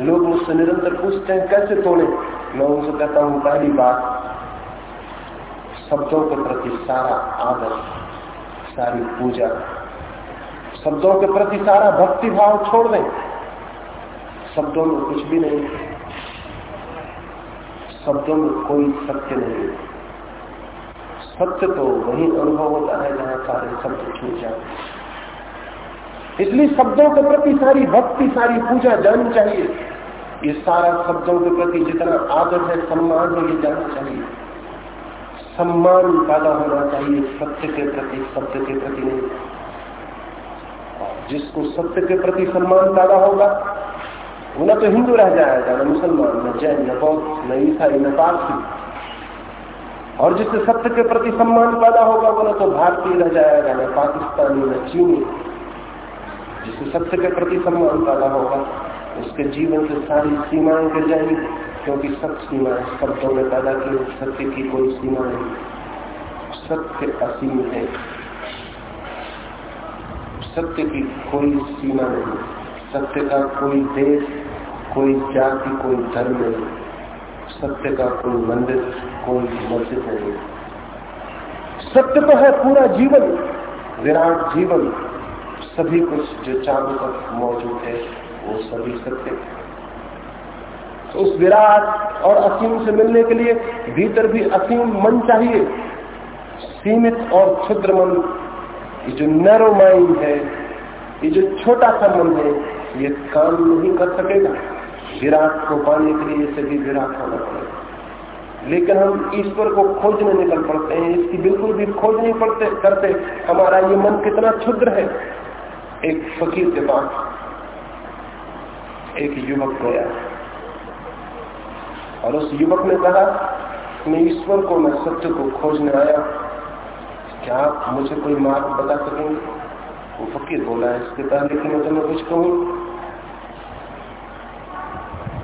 लोग मुझसे निरंतर पूछते हैं, कैसे तोड़े? मैं उनसे कहता हूँ, पहली बात, शब्दों के प्रति सारा आदर, सारी पूजा। शब्दों के प्रति सारा भक्ति भाव छोड़ दें। शब्दों में कुछ भी नहीं। शब्दों में कोई सत्य नहीं सत्य तो वही अनुभव होता है जहाँ सारे शब्द छूट जाते इसलिए शब्दों के प्रति सारी भक्ति, सारी पूजा जानी चाहिए। ये सारा शब्दों के प्रति जितना आदर है, सम्मान है, ये जानना चाहिए। सम्मान पैदा होना चाहिए सत्य के प्रति, सत्य के प्रति नहीं। जिसको सत्य के प्रति सम्मान पैदा होगा न तो हिंदू रह जाएगा न मुसलमान न जैन न बौद्ध न ईसाई न पारसी और जिससे सत्य के प्रति सम्मान पैदा होगा वो न तो भारतीय रह जाएगा न पाकिस्तानी न चीनी जिससे सत्य के प्रति सम्मान पैदा होगा उसके जीवन से सारी सीमाएँ गिर जाएँगी क्योंकि सब सीमाएँ शब्दों में पैदा की सत्य की कोई सीमा नहीं सत्य असीम है सत्य की कोई सीमा नहीं सत्य का कोई देश कोई जाति, कोई धर्म नहीं। सत्य का कोई मंदिर, कोई मस्जिद नहीं। सत्य तो है पूरा जीवन, विराट जीवन। सभी कुछ जो चारों तक मौजूद है, वो सभी सत्य तो उस विराट और असीम से मिलने के लिए भीतर भी असीम मन चाहिए। सीमित और क्षुद्र मन, ये जो नैरो माइंड है, ये जो छोटा सा मन है, ये काम नहीं कर सकेगा। विराट को पाने के लिए इसे भी विराट होना पड़ेगा लेकिन हम ईश्वर को खोजने निकल पड़ते हैं, इसकी बिल्कुल भी खोज नहीं पड़ते, करते। हमारा ये मन कितना क्षुद्र है। एक फकीर के पास एक युवक गया। और उस युवक ने कहा, मैं ईश्वर को, मैं सत्य को खोजने आया। क्या आप मुझे कोई मार्ग बता सकेंगे? वो फकीर बोला है इसके पहले कि मैं तुम्हें कुछ कहूँ?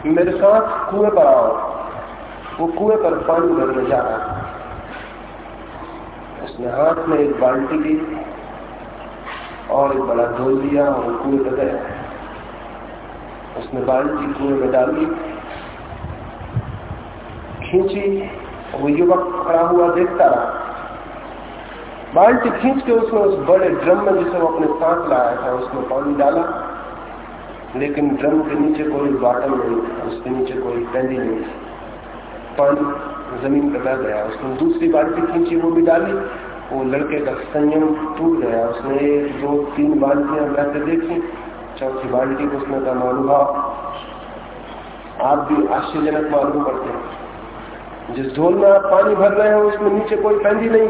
मेरे साथ कुएँ पर आओ। वो कुएँ पर पानी भरने जा रहा उसने हाथ में एक बाल्टी ली और एक बड़ा ढोल दिया और कुएँ पर गया। उसने बाल्टी कुएँ में डाली, खींची वो युवक खड़ा हुआ देखता रहा। बाल्टी खींच के उसने उस बड़े ड्रम में जिसे वो अपने साथ लाया था, उसमें पानी डाला। लेकिन ड्रम के नीचे कोई बाटल नहीं था, उसके नीचे कोई पैदी नहीं थी। पानी ज़मीन पर बह गया, उसने दूसरी बाल्टी खींची, वो भी डाली। वो लड़के का संयम टूट गया, उसने एक, दो, तीन बाल्टियाँ बहते देखी। चौथी बाल्टी को उसने कहा अनुभव आप भी आश्चर्यजनक मालूम करते हैं। जिस ढोल में आप पानी भर रहे हैं, उसमें नीचे कोई पैंदी नहीं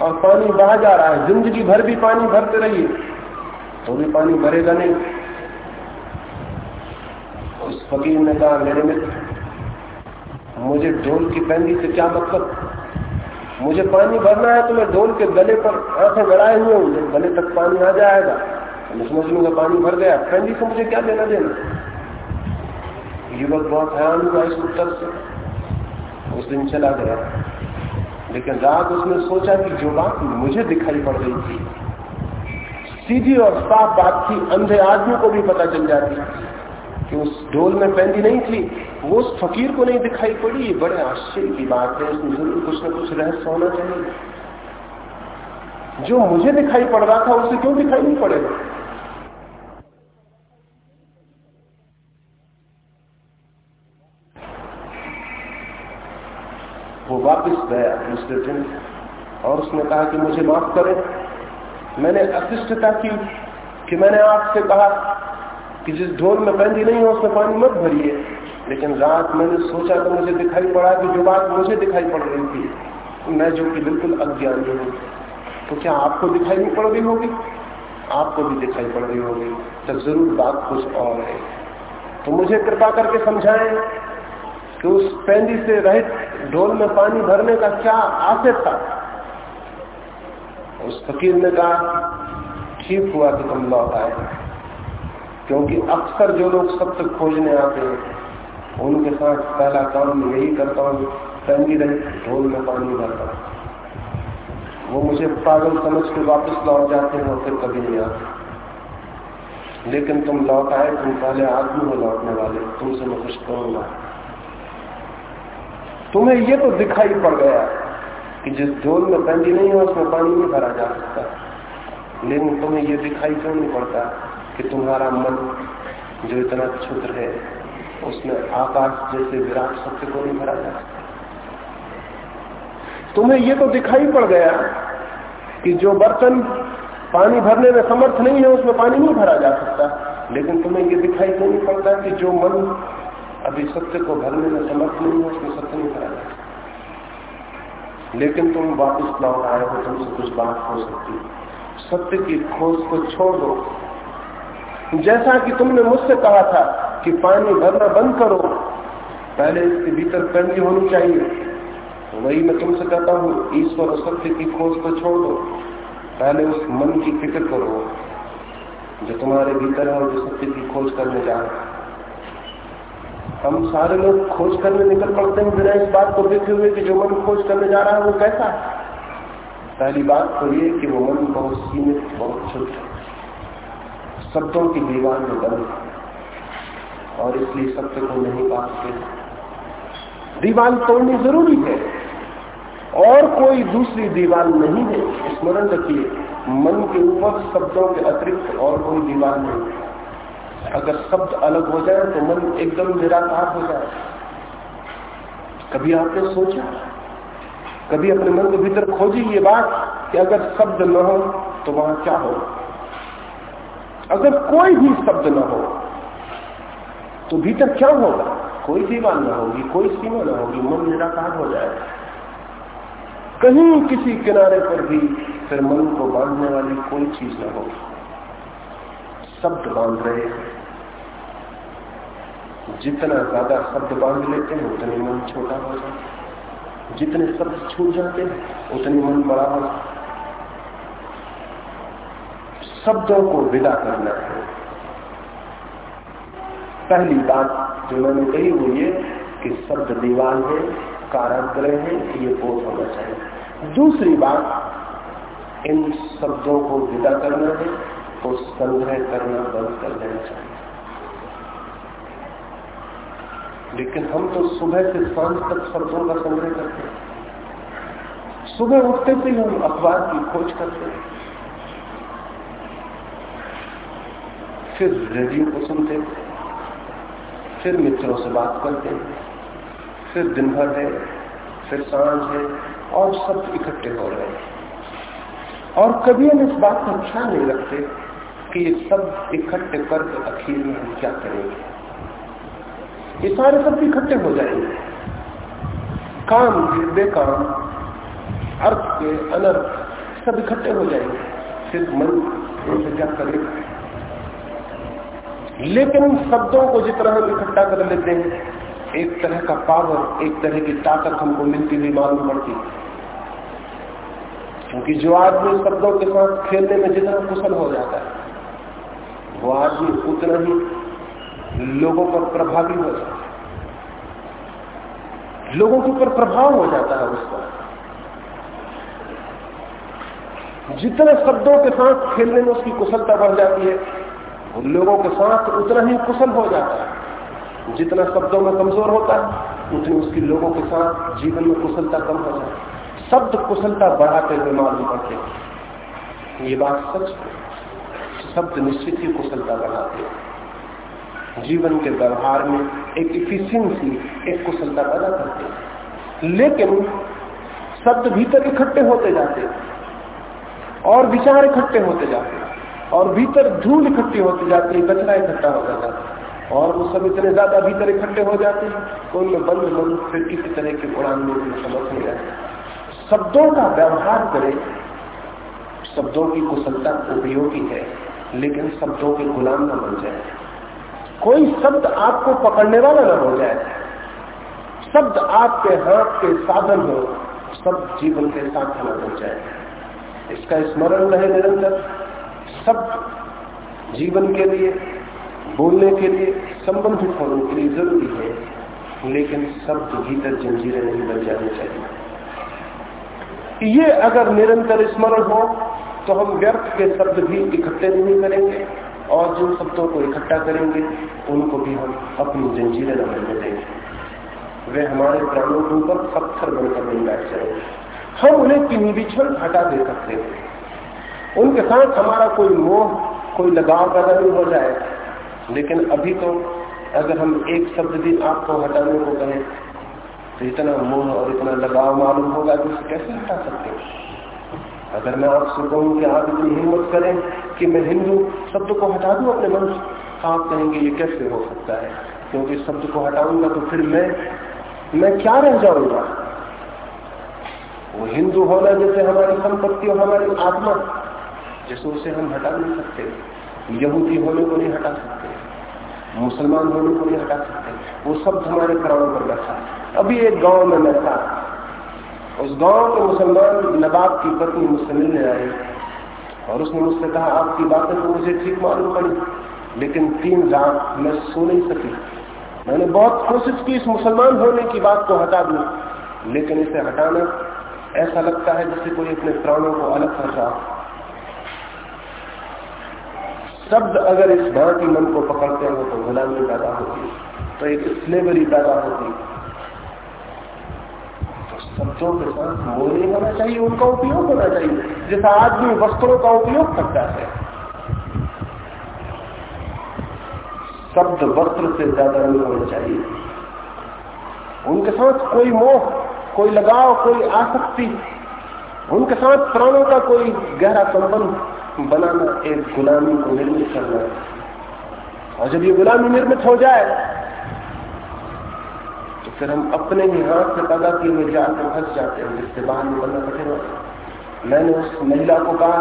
और पानी बहा जा रहा है, ज़िंदगी भर भी पानी भरते रहिए तो भी पानी भरेगा नहीं। फकीर ने कहा, मेरे मित्र, मुझे ढोल की पैंदी से क्या मतलब? मुझे पानी भरना है तो मैं ढोल के गले पर आँखें गड़ाए हुए हूँ, जब गले तक पानी आ जाएगा तो समझ लूँगा पानी भर गया। पैंदी से मुझे क्या देना देना? युवक बहुत हैरान हुआ इस उत्तर से। उस दिन चला गया। लेकिन रात उसने सोचा कि जो बात मुझे दिखाई पड़ रही थी, सीधी और साफ़ बात थी, अंधे आदमी को भी पता चल जाती कि उस ढोल में पैंदी नहीं थी, वो उस फकीर को नहीं दिखाई पड़ी। ये बड़े आश्चर्य की बात है इसमें ज़रूर कुछ ना कुछ रहस्य होना चाहिए। जो मुझे दिखाई पड़ रहा था, उसे क्यों दिखाई नहीं पड़ेगा वो वापस गया दूसरे दिन और उसने कहा कि मुझे माफ़ करें। मैंने अशिष्टता की कि मैंने आपसे कहा कि जिस ढोल में बंदी नहीं हो, उसमें पानी मत भरिए। लेकिन रात मैंने सोचा तो मुझे दिखाई पड़ा कि जो बात मुझे दिखाई पड़ रही थी, मैं जो कि बिल्कुल अज्ञानी हूँ। तो क्या आपको दिखाई नहीं पड़ रही होगी? आपको भी दिखाई पड़ रही होगी। तो ज़रूर बात कुछ और है। तो मुझे कृपा करके समझाएँ कि उस पैंदी से रहित ढोल में पानी भरने का क्या आशय था? उस फकीर ने कहा, ठीक हुआ कि तुम लौट आए। क्योंकि अक्सर जो लोग सत्य खोजने आते हैं, उनके साथ पहला काम यही करता हूँ तंगी रही, ढोल में पानी भरता वो मुझे पागल समझ के वापस लौट जाते हैं और फिर कभी नहीं आते। लेकिन तुम लौट आए, तुम पहले आदमी हो लौटने वाले, तुमसे मैं कुछ करूँगा तुम्हें ये तो दिखाई पड़ गया कि जिस ढोल में बंदी नहीं है, उसमें पानी नहीं भरा जा सकता। लेकिन तुम्हें ये दिखाई क्यों नहीं पड़ता? कि तुम्हारा मन जो इतना क्षुद्र है, उसमें आकाश जैसे विराट सत्य को नहीं भरा जा सकता। तुम्हें ये तो दिखाई पड़ गया कि जो बर्तन पानी भरने में समर्थ नहीं है, उसमें पानी नहीं भरा जा सकता। लेकिन तुम्हें ये दिखाई क्यों नहीं पड़ता कि जो मन अभी सत्य को भरने में समर्थ नहीं है, उसमें सत्य नहीं भरा जा सकता। लेकिन तुम वापस लौट आए हो, तुमसे कुछ बात हो सकती सत्य की खोज को छोड़ दो। जैसा कि तुमने मुझसे कहा था कि पानी भरना बंद करो, पहले इसके भीतर कंजी होनी चाहिए। वही मैं तुमसे कहता हूँ, ईश्वर सत्य की खोज को छोड़ दो। पहले उस मन की फ़िक्र करो, जो तुम्हारे भीतर है और सत्य की खोज करने जा रहे हम सारे लोग खोज करने निकल पड़ते हैं, बिना इस बात को देखे हुए कि जो मन खोज करने जा रहा है वो कैसा है? पहली बात तो ये कि वो मन बहुत सीमित, बहुत शुद्ध शब्दों की दीवार में बंद और इसलिए सत्य को नहीं पा सकते दीवार तोड़नी ज़रूरी है। और कोई दूसरी दीवार नहीं है। स्मरण रखिए, मन के ऊपर शब्दों के अतिरिक्त और कोई दीवार नहीं। अगर शब्द अलग हो जाए तो मन एकदम निराकार हो जाए। कभी आपने सोचा? कभी अपने मन के भीतर खोजी ये बात कि अगर शब्द न हो तो वहाँ क्या हो अगर कोई भी शब्द न हो तो भीतर क्या होगा? कोई दीवार न होगी, कोई सीमा न होगी, मन निराकार हो जाएगा। कहीं किसी किनारे पर भी फिर मन को बांधने वाली कोई चीज़ न हो। शब्द बाँध रहे हैं। जितना ज़्यादा शब्द बाँध लेते हैं, उतने मन छोटा हो जाता जितने शब्द छूट जाते हैं, उतने मन बड़ा हो जाता शब्दों को विदा करना है। पहली बात जो मैंने कही वो ये कि शब्द दीवार है काराग्रह है, ये बोध होना चाहिए। दूसरी बात, इन शब्दों को विदा करना है तो संग्रह करना बंद कर देना चाहिए। लेकिन हम तो सुबह से शाम तक शब्दों का संग्रह करते हैं। सुबह उठते से हम अखबार की खोज करते हैं। फिर रेडियो को सुनते, फिर मित्रों से बात करते, फिर दिन भर है, फिर साँझ है, और सब इकट्ठे हो रहे हैं। और कभी हम इस बात का ख्याल नहीं रखते कि ये सब इकट्ठे करके आखिर में हम क्या करेंगे। ये सारे सब इकट्ठे हो जाएँगे। काम के, बेकाम, अर्थ के, अनर्थ, सब इकट्ठे हो जाएँगे। फिर मन उनसे क्या करेगा? लेकिन शब्दों को जितना हम इकट्ठा कर लेते हैं, एक तरह का पावर एक तरह की ताकत हमको मिलती हुई मालूम पड़ती। है क्योंकि जो आदमी शब्दों के साथ खेलने में जितना कुशल हो जाता है, वो आदमी उतना ही लोगों पर प्रभावी हो जाता है। लोगों के ऊपर प्रभाव हो जाता है उसका जितने शब्दों के साथ खेलने में उसकी कुशलता बढ़ जाती है लोगों के साथ उतना ही कुशल हो जाता है। जितना शब्दों में कमज़ोर होता है, उतनी उसकी लोगों के साथ जीवन में कुशलता कम हो जाती शब्द कुशलता बढ़ाते हुए मालूम पड़ते ये बात सच है। शब्द निश्चित ही कुशलता बढ़ाते हैं। जीवन के व्यवहार में एक इफिशियंसी एक कुशलता पैदा करते हैं। लेकिन शब्द भीतर इकट्ठे होते जाते और विचार इकट्ठे होते जाते और भीतर धूल इकट्ठी होती जाती है, कचरा इकट्ठा हो जाता है। और वो सब इतने ज़्यादा भीतर इकट्ठे हो जाते हैं तो उनमें बंद मन फिर किसी तरह की उड़ान में समझ नहीं आती। शब्दों का व्यवहार करें, शब्दों की कुशलता उपयोगी है, लेकिन शब्दों के गुलाम न बन जाए। कोई शब्द आपको पकड़ने वाला न हो जाए। शब्द आपके हाथ के साधन हो सब जीवन के साथ न हो जाए। इसका स्मरण रहे निरंतर। शब्द जीवन के लिए, बोलने के लिए, संबंधित होने के लिए ज़रूरी है, लेकिन शब्द भीतर जंजीरें नहीं बन जानी चाहिए। ये अगर निरंतर स्मरण हो तो हम व्यर्थ के शब्द भी इकट्ठे नहीं करेंगे, और जिन शब्दों को इकट्ठा करेंगे, उनको भी हम अपनी जंजीरें न बनने देंगे। वे हमारे प्राणों के ऊपर पत्थर बनकर नहीं बैठ जाएँगे। हम उन्हें क्षण हटा दे सकते हैं। उनके साथ हमारा कोई मोह, कोई लगाव पैदा नहीं हो जाए। लेकिन अभी तो अगर हम एक शब्द भी आपको हटाने को कहें तो इतना मोह और इतना लगाव मालूम होगा कि कैसे हटा सकते हैं? अगर मैं आपसे कहूँ कि आप इतनी हिम्मत करें कि मैं हिंदू शब्द को हटा दूँ अपने मन से आप कहेंगे, ये कैसे हो सकता है? क्योंकि शब्द को हटाऊँगा तो फिर मैं मैं क्या रह जाऊँगा? वो हिंदू होना जैसे हमारी संपत्ति और हमारी आत्मा। जैसे उसे हम हटा नहीं सकते। यहूदी होने को नहीं हटा सकते। मुसलमान होने को नहीं हटा सकते। वो शब्द हमारे प्राणों पर बैठा अभी एक गाँव में मैं था। उस गाँव के मुसलमान नवाब की पत्नी मुझसे मिलने आई। और उसने मुझसे कहा, आपकी बातें तो मुझे ठीक मालूम पड़ी, लेकिन तीन रात मैं सो नहीं सकी। मैंने बहुत कोशिश की इस मुसलमान होने की बात को हटा दूँ लेकिन इसे हटाना ऐसा लगता है जैसे कोई अपने प्राणों को अलग कर रहा शब्द अगर इस भांति मन को पकड़ते हो तो गुलामी पैदा होती तो एक स्लेवरी पैदा होती तो शब्दों के साथ मोह नहीं होना चाहिए, उनका उपयोग होना चाहिए। जैसा आदमी वस्त्रों का उपयोग करता है। शब्द वस्त्र से ज़्यादा नहीं होना चाहिए। उनके साथ कोई मोह, कोई लगाव, कोई आसक्ति, उनके साथ प्राणों का कोई गहरा संबंध बनाना एक गुलामी को निर्मित करना और जब ये गुलामी निर्मित हो जाए तो फिर हम अपने ही हाथ से पैदा किए हुए जाल में फंस जाते हैं, जिससे बाहर निकलना कठिन होता मैंने उस महिला को कहा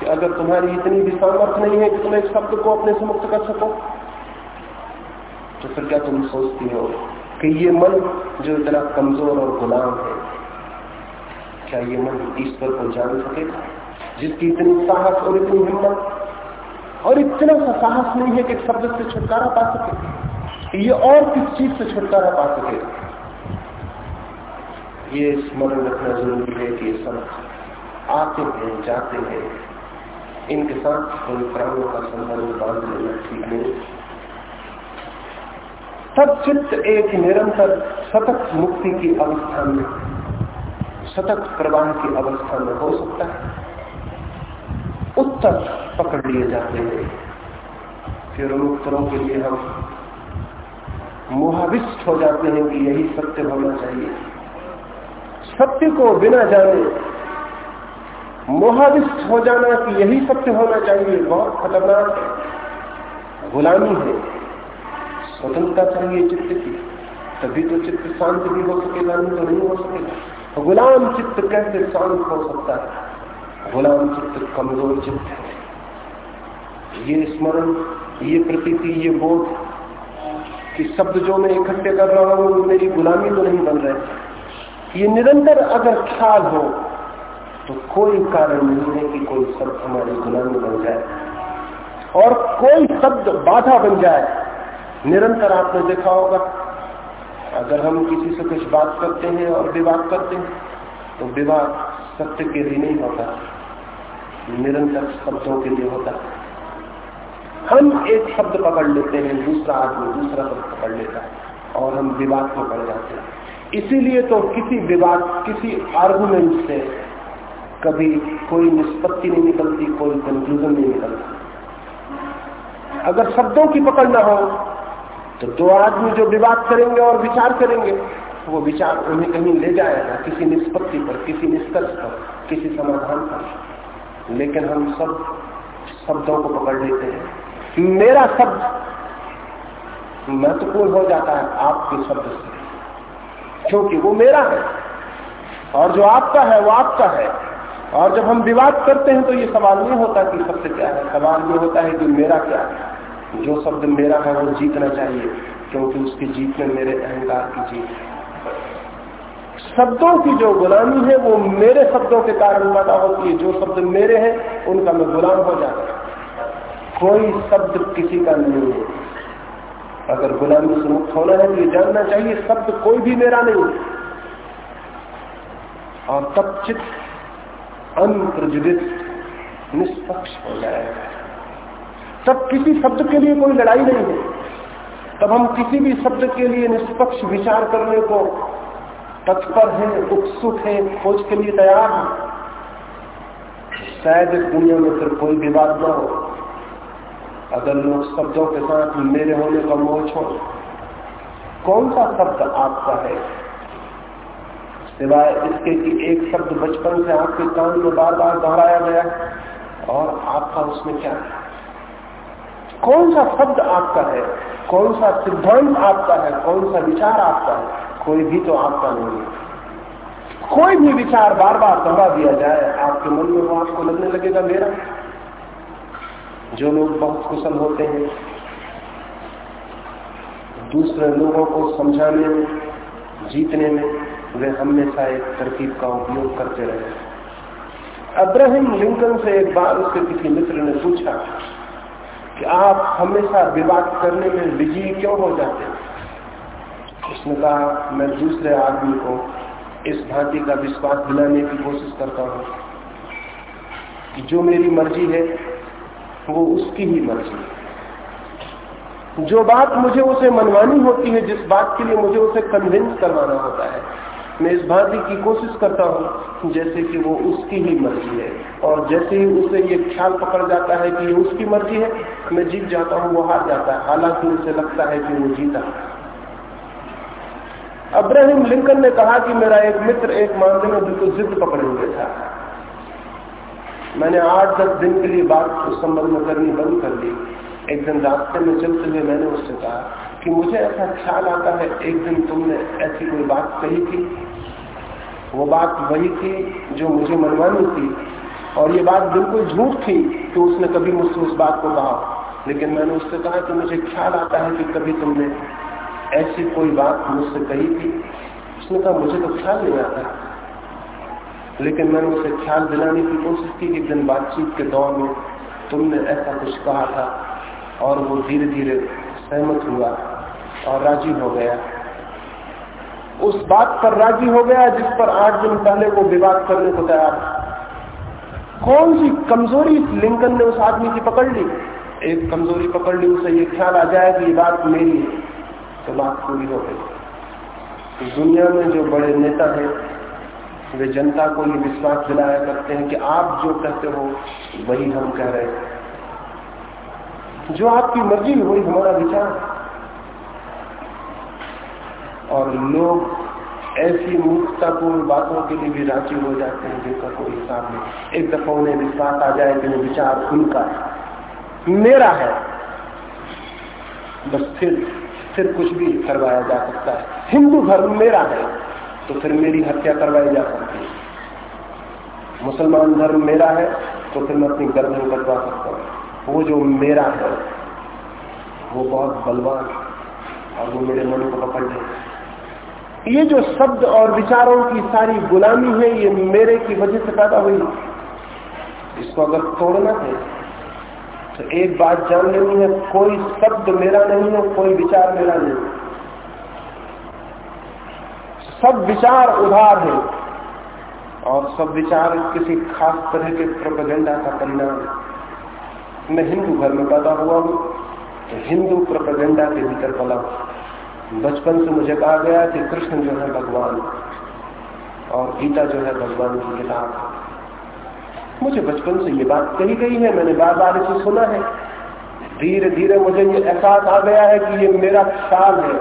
कि अगर तुम्हारी इतनी भी सामर्थ्य नहीं है कि तुम एक शब्द को अपने से मुक्त कर सको तो फिर क्या तुम सोचती हो कि ये मन जो इतना कमज़ोर और गुलाम है, क्या ये मन ईश्वर को जान सकेगा? जिसकी इतनी साहस और इतनी हिम्मत और इतना सा साहस नहीं है कि शब्द से छुटकारा पा सके ये और किस चीज़ से छुटकारा पा सके। ये स्मरण रखना ज़रूरी है कि ये सब आते हैं, जाते हैं। इनके साथ कोई प्राणों का संबंध बाँध लेना ठीक नहीं। सब चित्त एक निरंतर सतत मुक्ति की अवस्था में, सतत प्रवाह की अवस्था में हो सकता है। उत्तर पकड़ लिए जाते हैं फिर उन उत्तरों के लिए हम मोहाविष्ट हो जाते हैं कि यही सत्य होना चाहिए। सत्य को बिना जाने, मोहाविष्ट हो जाना कि यही सत्य होना चाहिए, बहुत खतरनाक है। गुलामी है। स्वतंत्रता चाहिए चित्त की। तभी तो चित्त शांत भी हो सकेगा, नहीं तो नहीं हो सकेगा। तो गुलाम चित्त कैसे शांत हो सकता है? गुलाम चित्त कमज़ोर चित्त है ये स्मरण, ये प्रतीति, ये बोध कि शब्द जो मैं इकट्ठे कर रहा हूँ, मेरी गुलामी तो नहीं बन रहे। ये निरंतर अगर ख्याल हो तो कोई कारण नहीं है कि कोई शब्द हमारी गुलामी बन जाए। और कोई शब्द बाधा बन जाए, निरंतर आपने देखा होगा। अगर हम किसी से कुछ बात करते हैं और विवाद करते हैं तो विवाद सत्य के लिए नहीं होता। निरंतर शब्दों के लिए होता है। हम एक शब्द पकड़ लेते हैं, दूसरा आदमी दूसरा शब्द पकड़ लेता है और हम विवाद में पड़ जाते हैं। इसीलिए तो किसी विवाद, किसी आर्गुमेंट से कभी कोई निष्पत्ति नहीं निकलती, कोई कंक्लूजन नहीं निकलता। अगर शब्दों की पकड़ ना हो तो दो आदमी जो विवाद करेंगे और विचार करेंगे, वो विचार उन्हें कहीं ले जाएगा, किसी निष्पत्ति पर, किसी निष्कर्ष पर, किसी समाधान पर। लेकिन हम सब शब्दों को पकड़ लेते हैं। मेरा शब्द महत्वपूर्ण हो जाता है आपके शब्द से, क्योंकि वो मेरा है, और जो आपका है, वो आपका है। और जब हम विवाद करते हैं तो ये सवाल नहीं होता कि सत्य क्या है। सवाल ये होता है कि मेरा क्या है? जो शब्द मेरा है वो जीतना चाहिए, क्योंकि उसकी जीत में मेरे अहंकार की जीत है। शब्दों की जो गुलामी है, वो मेरे शब्दों के कारण पैदा होती है। जो शब्द मेरे हैं, उनका मैं गुलाम हो जाता कोई शब्द किसी का नहीं है। अगर गुलामी से मुक्त होना है तो ये जानना चाहिए, शब्द कोई भी मेरा नहीं और तब चित्त अनप्रजुदित निष्पक्ष हो जाएगा। तब किसी शब्द के लिए कोई लड़ाई नहीं है। तब हम किसी भी शब्द के लिए निष्पक्ष विचार करने को तत्पर हैं, उत्सुक हैं, खोज के लिए तैयार हैं। शायद इस दुनिया में फिर कोई विवाद न हो। अगर लोग शब्दों के साथ मेरे होने का मोह छोड़, कौन सा शब्द आपका है? सिवाय इसके कि एक शब्द बचपन से आपके कान में बार बार दोहराया गया और आपका उसमें क्या है? कौन सा शब्द आपका है? कौन सा सिद्धांत आपका है? कौन सा विचार आपका है? कोई भी तो आपका नहीं है। कोई भी विचार बार बार दोहरा दिया जाए, आपके मन में वो आपको लगने लगेगा, मेरा। जो लोग बहुत कुशल होते हैं, दूसरे लोगों को समझाने में, जीतने में, वे हमेशा एक तरकीब का उपयोग करते रहे। अब्राहम लिंकन से एक बार उसके किसी मित्र ने पूछा कि आप हमेशा विवाद करने में विजयी क्यों हो जाते हैं? उसने कहा मैं दूसरे आदमी को इस भांति का विश्वास दिलाने की कोशिश करता हूँ कि जो मेरी मर्ज़ी है, वो उसकी ही मर्ज़ी है। जो बात मुझे उसे मनवानी होती है, जिस बात के लिए मुझे उसे कन्विंस करवाना होता है, मैं इस भांति की कोशिश करता हूँ जैसे कि वो उसकी ही मर्ज़ी है। और जैसे ही उसे ये ख्याल पकड़ जाता है कि ये उसकी मर्ज़ी है, मैं जीत जाता हूँ, वो हार जाता है। हालाँकि उसे लगता है कि वो जीता। अब्राहिम लिंकन ने कहा कि मेरा एक मित्र एक मामले में बिल्कुल जिद पकड़े हुए था। मैंने आठ दस दिन के लिए बात उस संबंध में करनी बंद कर दी। एक दिन रास्ते में चलते हुए मैंने उससे कहा कि मुझे ऐसा ख्याल आता है, एक दिन तुमने ऐसी कोई बात कही थी? वो बात वही थी जो मुझे मनवानी थी। और ये बात बिल्कुल झूठ थी कि उसने कभी मुझसे उस बात को कहा। लेकिन मैंने उससे कहा कि मुझे ख्याल आता है कि कभी तुमने ऐसी कोई बात मुझसे कही थी? उसने कहा, मुझे तो ख्याल नहीं आता। लेकिन मैंने उसे ख्याल दिलाने की कोशिश की कि दिन बातचीत के दौर में तुमने ऐसा कुछ कहा था और वो धीरे धीरे सहमत हुआ और राज़ी हो गया। उस बात पर राज़ी हो गया जिस पर आठ दिन पहले वो विवाद करने को तैयार कौन सी कमज़ोरी लिंकन ने उस आदमी की पकड़ ली? एक कमज़ोरी पकड़ ली, उसे ये ख्याल आ जाए कि ये बात मेरी है। तो बात पूरी हो गई। दुनिया में जो बड़े नेता हैं, वे जनता को ये विश्वास दिलाया करते हैं कि आप जो कहते हो, वही हम कह रहे हैं। जो आपकी मर्ज़ी वही हमारा विचार। और लोग ऐसी मूर्खतापूर्ण बातों के लिए भी राज़ी हो जाते हैं, जिनका कोई हिसाब नहीं। एक दफ़ा उन्हें विश्वास आ जाए कि विचार उनका है। मेरा है। बस फिर फिर कुछ भी करवाया जा सकता है। हिंदू धर्म मेरा है तो फिर मेरी हत्या करवाई जा सकती है। मुसलमान धर्म मेरा है तो फिर मैं अपनी गर्दन कटवा सकता हूँ। वो जो मेरा है, वो बहुत बलवान और वो मेरे मन को पकड़ ले ये जो शब्द और विचारों की सारी गुलामी है, ये मेरे की वजह से पैदा हुई। इसको अगर तोड़ना है तो एक बात जान लेनी है, कोई शब्द मेरा नहीं है, कोई विचार मेरा नहीं सब विचार उधार है और सब विचार किसी खास तरह के प्रोपेगेंडा का परिणाम मैं हिंदू घर में पैदा हुआ हूँ तो हिंदू प्रोपेगेंडा के भीतर पला बचपन से मुझे कहा गया कि कृष्ण जो है भगवान और गीता जो है भगवान की किताब मुझे बचपन से ये बात कही गई है मैंने बार बार इसे सुना है। धीरे धीरे मुझे ये एहसास आ गया है कि ये मेरा ख्याल है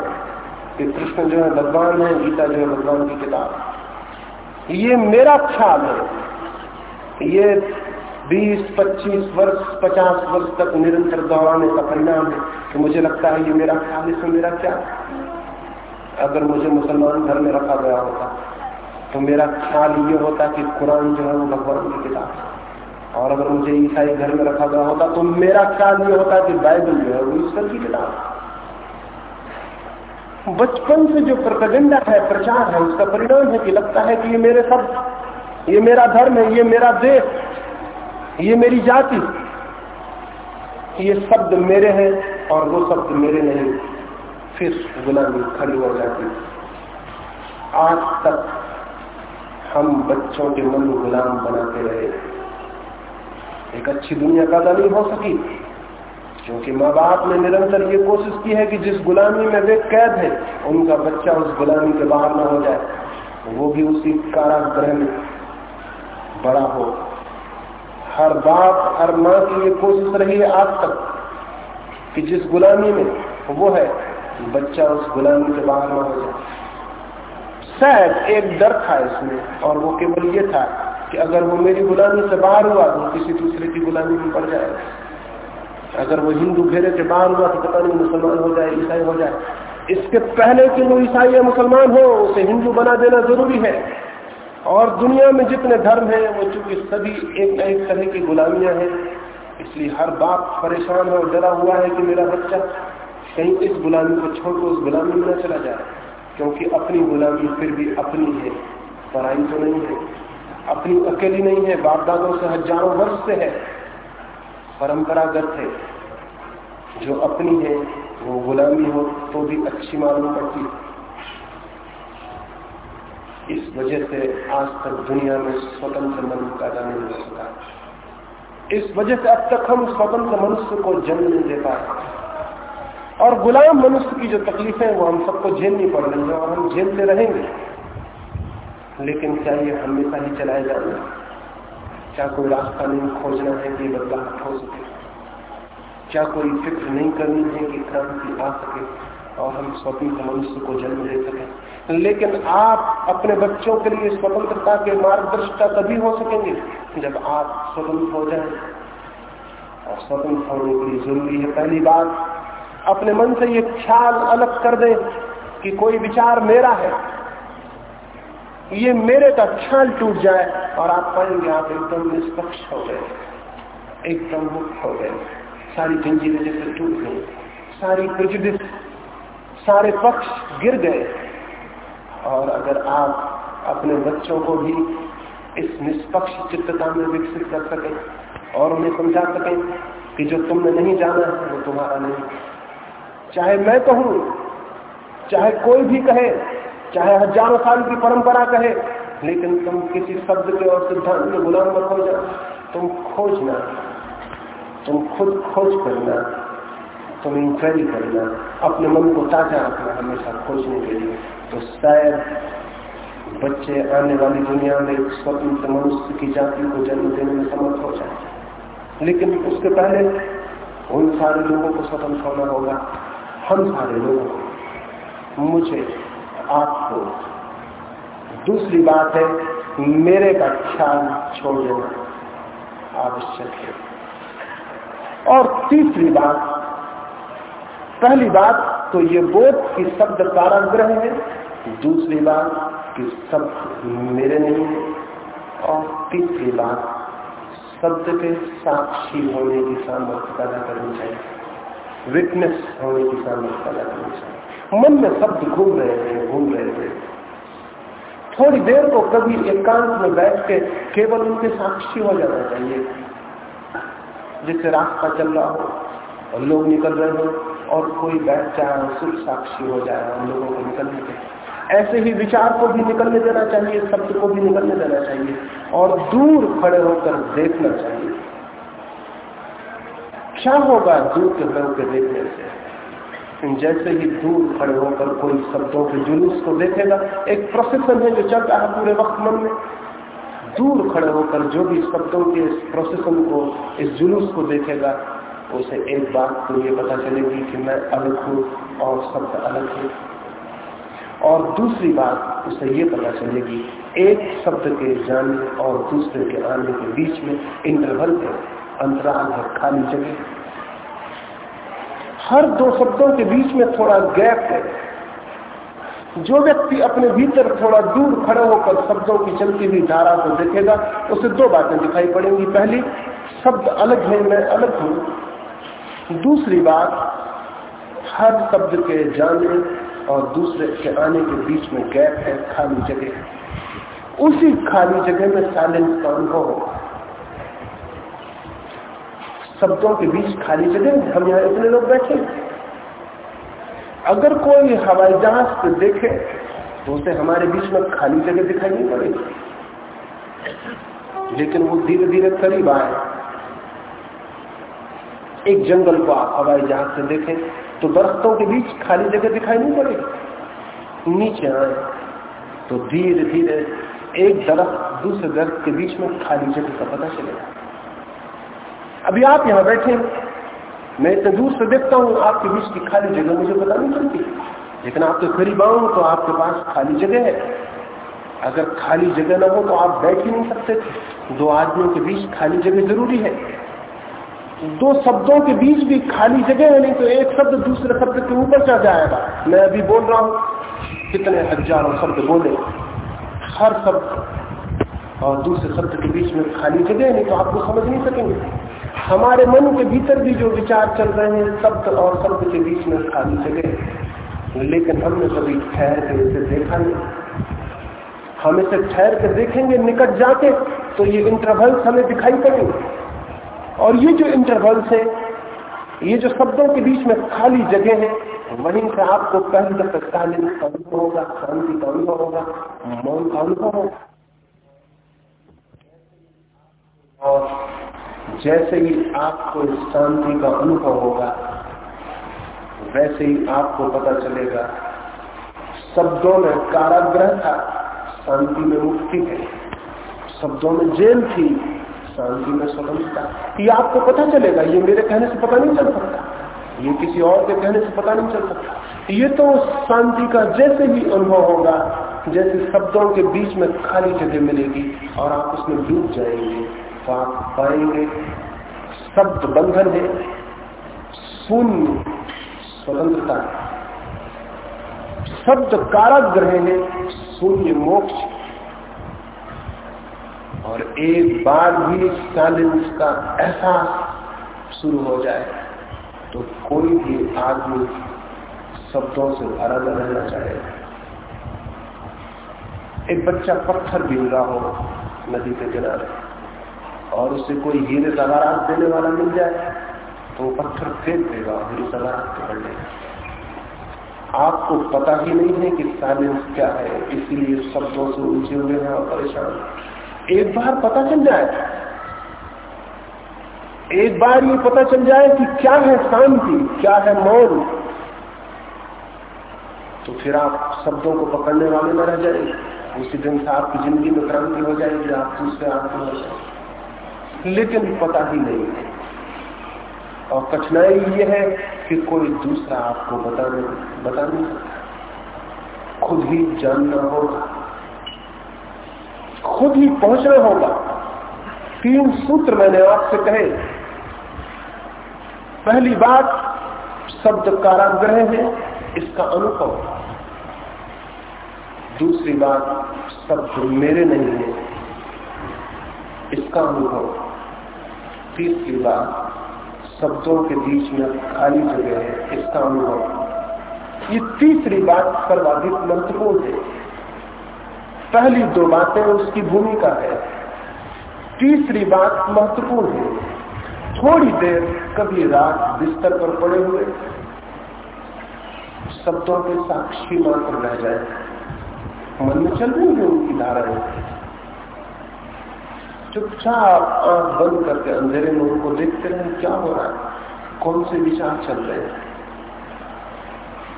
कि कृष्ण जो है भगवान है गीता जो है भगवान की किताब। ये मेरा ख्याल है। ये 20, 25 वर्ष 50 वर्ष तक निरंतर दोहराने का परिणाम है कि मुझे लगता है ये मेरा ख्याल इसमें मेरा क्या? अगर मुझे मुसलमान घर में रखा गया होता तो मेरा ख्याल ये होता कि कुरान जो है वो भगवान की किताब है। और अगर मुझे ईसाई घर में रखा गया होता तो मेरा ख्याल ये होता कि बाइबल जो है वो ईश्वर की किताब बचपन से जो प्रकजेंडा है, प्रचार है, उसका परिणाम है कि लगता है कि ये मेरे शब्द ये मेरा धर्म है, ये मेरा देश, ये मेरी जाति, ये शब्द मेरे हैं और वो शब्द मेरे नहीं। फिर गुलामी खड़ी हो जाती। आज तक हम बच्चों के मन गुलाम बनाते रहे। एक अच्छी दुनिया पैदा नहीं हो सकी, क्योंकि माँ बाप ने निरंतर ये कोशिश की है कि जिस गुलामी में वे कैद है, उनका बच्चा उस गुलामी के बाहर न हो जाए। वो भी उसी कारागृह में बड़ा हो। हर बाप, हर माँ की ये कोशिश रही है आज तक कि जिस गुलामी में वो है, बच्चा उस गुलामी के बाहर न हो जाए। शायद एक डर था इसमें, और वो केवल ये था कि अगर वो मेरी गुलामी से बाहर हुआ तो किसी दूसरे की गुलामी में पड़ जाएगा अगर वो हिंदू घेरे के बाहर हुआ तो पता नहीं मुसलमान हो जाए, ईसाई हो जाए। इसके पहले कि वो ईसाई या मुसलमान हो, उसे हिंदू बना देना ज़रूरी है। और दुनिया में जितने धर्म हैं, वो चूँकि सभी एक न एक तरह की गुलामियाँ हैं, इसलिए हर बाप परेशान है और डरा हुआ है कि मेरा बच्चा कहीं इस गुलामी को छोड़कर उस गुलामी में न चला जाए। क्योंकि अपनी गुलामी फिर भी अपनी है। पराई तो नहीं है। अपनी अकेली नहीं है। बाप दादों से हज़ारों वर्ष से है। परंपरागत है। जो अपनी है, वो गुलामी हो तो भी अच्छी मालूम पड़ती है। इस वजह से आज तक दुनिया में स्वतंत्र मन पैदा नहीं हो सका। इस वजह से अब तक हम स्वतंत्र मनुष्य को जन्म नहीं दे पाए। और गुलाम मनुष्य की जो तकलीफें वो हम सबको झेलनी पड़ रही है और हम झेलते रहेंगे। लेकिन क्या ये हमेशा ही चलाए जाना क्या कोई रास्ता नहीं खोजना है कि बदलाव हो सके? क्या कोई फ़िक्र नहीं करनी है कि क्रांति आ सके और हम स्वतंत्र मनुष्य को जन्म दे सके? लेकिन आप अपने बच्चों के लिए स्वतंत्रता के मार्गदर्शिता तभी हो सकेंगे जब आप स्वतंत्र हो जाए। और स्वतंत्र होने के लिए ज़रूरी है, पहली बात अपने मन से ये ख्याल अलग कर दें कि कोई विचार मेरा है। ये मेरे का ख्याल टूट जाए और आप पाएँगे आप एकदम निष्पक्ष हो गए। एकदम मुक्त हो गए। सारी जंजीरें जैसे टूट गई। सारी प्रिजुडिस सारे पक्ष गिर गए। और अगर आप अपने बच्चों को भी इस निष्पक्ष चित्तता में विकसित कर सके और उन्हें समझा सके कि जो तुमने नहीं जाना है, वो तुम्हारा नहीं चाहे मैं कहूँ, चाहे कोई भी कहे, चाहे हज़ारों साल की परंपरा कहे, लेकिन तुम किसी शब्द के और सिद्धांत के गुलाम मत हो जाओ। तुम खोजना तुम खुद खोज करना, तुम इंक्वायरी करना, अपने मन को ताज़ा रखना हमेशा खोजने के लिए। तो शायद बच्चे आने वाली दुनिया में एक स्वतंत्र मनुष्य की जाति को जन्म देने में समर्थ हो जाए। लेकिन उसके पहले उन सारे लोगों को स्वतंत्र होना होगा। हम सारे लोग मुझे, आपको। दूसरी बात है, मेरे का ख्याल छोड़ देना आवश्यक है। और तीसरी बात, पहली बात तो ये बोध कि शब्द काराग्रह है, दूसरी बात कि शब्द मेरे नहीं है, और तीसरी बात, शब्द के साक्षी होने की सामर्थ्य पैदा करनी चाहिए। विटनेस होने की सामर्थ्य पैदा करनी चाहिए मन में शब्द घूम रहे हैं, घूम रहे हैं। थोड़ी देर को कभी एकांत में बैठ के केवल उनके साक्षी हो जाना चाहिए, जिससे रास्ता चल रहा हो और लोग निकल रहे हो और कोई बैठ जाए सिर्फ़ साक्षी हो जाए उन लोगों को निकलने के। ऐसे ही विचार को भी निकलने देना चाहिए, शब्द को भी निकलने देना चाहिए और दूर खड़े होकर देखना चाहिए। क्या होगा, दूर के लोग के देखने से जैसे ही दूर खड़े होकर कोई शब्दों के जुलूस को देखेगा, एक प्रोसेसन है जो चलता है पूरे वक्त मन में। दूर खड़े होकर जो भी शब्दों के इस प्रोसेसन को, इस जुलूस को देखेगा, उसे एक बात तो ये पता चलेगी कि मैं अलग हूँ और शब्द अलग है। और दूसरी बात, उसे ये पता चलेगी, एक शब्द के जाने और दूसरे के आने के बीच में इंटरवल है। अंतराल है खाली जगह। हर दो शब्दों के बीच में थोड़ा गैप है। जो व्यक्ति अपने भीतर थोड़ा दूर खड़े होकर शब्दों की चलती हुई धारा को देखेगा, उसे दो बातें दिखाई पड़ेंगी। पहली, शब्द अलग है, मैं अलग हूँ। दूसरी बात, हर शब्द के जाने और दूसरे के आने के बीच में गैप है, खाली जगह। उसी खाली जगह में साइलेंस का अनुभव होगा। शब्दों के बीच खाली जगह हम यहाँ इतने लोग बैठे अगर कोई हवाई जहाज़ से देखे तो उसे हमारे बीच में खाली जगह दिखाई नहीं पड़ेगी। लेकिन वो धीरे धीरे करीब आए। एक जंगल को आप हवाई जहाज़ से देखें तो दरख्तों के बीच खाली जगह दिखाई नहीं पड़ेगी। नीचे आए तो धीरे धीरे एक दरख्त दूसरे दरख्त के बीच में खाली जगह का पता चलेगा। अभी आप यहाँ बैठे मैं इतने दूर से देखता हूँ, आपके बीच की खाली जगह मुझे पता नहीं चलती। लेकिन आपके करीब आऊँ तो आपके पास खाली जगह है। अगर खाली जगह ना हो तो आप बैठ ही नहीं सकते थे। दो आदमियों के बीच खाली जगह ज़रूरी है। दो शब्दों के बीच भी खाली जगह है, नहीं तो एक शब्द दूसरे शब्द के ऊपर चढ़ जाएगा। मैं अभी बोल रहा हूँ, कितने हज़ारों शब्द बोले। हर शब्द और दूसरे शब्द के बीच में खाली जगह नहीं तो आपको समझ नहीं सकेंगे। हमारे मन के भीतर भी जो विचार चल रहे हैं, शब्द और शब्द के बीच में खाली जगह लेकिन हमने कभी ठहर के इसे देखा नहीं। हम इसे ठहर के देखेंगे, निकट जाके तो ये इंटरवल्स हमें दिखाई पड़ेंगे। और ये जो इंटरवल्स है, ये जो शब्दों के बीच में खाली जगह है, वहीं से आपको पहले दफे कालीन का होगा शांति का अनुभव होगा, मौन का अनुभव होगा। और जैसे ही आपको शांति का अनुभव होगा, वैसे ही आपको पता चलेगा, शब्दों में काराग्रह था, शांति में मुक्ति है। शब्दों में जेल थी, शांति में स्वतंत्रता। ये आपको पता चलेगा, ये मेरे कहने से पता नहीं चल सकता, ये किसी और के कहने से पता नहीं चल सकता। ये तो शांति का जैसे भी अनुभव होगा, जैसे शब्दों के बीच में खाली जगह मिलेगी और आप उसमें डूब जाएँगे। आप पाएँगे, शब्द बंधन है, शून्य स्वतंत्रता शब्द काराग्रह है, शून्य मोक्ष। और एक बार भी साइलेंस का एहसास शुरू हो जाए तो कोई भी आदमी शब्दों से भरा न रहना चाहेगा एक बच्चा पत्थर गिर रहा हो नदी के किनारे। और उसे कोई हीरे सवारात देने वाला मिल जाए तो पत्थर फेंक देगा हीरे सवारात पकड़ लेगा। आपको पता ही नहीं है कि साइलेंस क्या है, इसीलिए शब्दों से उलझे हुए हैं और परेशान एक बार पता चल जाए, एक बार ये पता चल जाए कि क्या है शांति, क्या है मौन तो फिर आप शब्दों को पकड़ने वाले न रह जाएँगे उसी दिन से आपकी ज़िंदगी में क्रांति हो जाएगी, आप दूसरे आदमी हो जाए। लेकिन पता ही नहीं और कठिनाई ये है कि कोई दूसरा आपको बता नहीं बता नहीं खुद ही जानना होगा। खुद ही पहुँचना होगा। तीन सूत्र मैंने आपसे कहे। पहली बात, शब्द काराग्रह है, इसका अनुभव। दूसरी बात, शब्द मेरे नहीं है, इसका अनुभव। तीसरी बात शब्दों के बीच में खाली जगह है, इसका अनुभव। ये तीसरी बात सर्वाधिक महत्वपूर्ण है। पहली दो बातें उसकी भूमिका है। तीसरी बात महत्वपूर्ण है। थोड़ी देर कभी रात बिस्तर पर पड़े हुए शब्दों के साक्षी मात्र रह जाए। मन में चल रही है उनकी धाराएँ चुपचाप आँख बंद करके अंधेरे में उनको देखते रहे, क्या हो रहा है? कौन से विचार चल रहे हैं?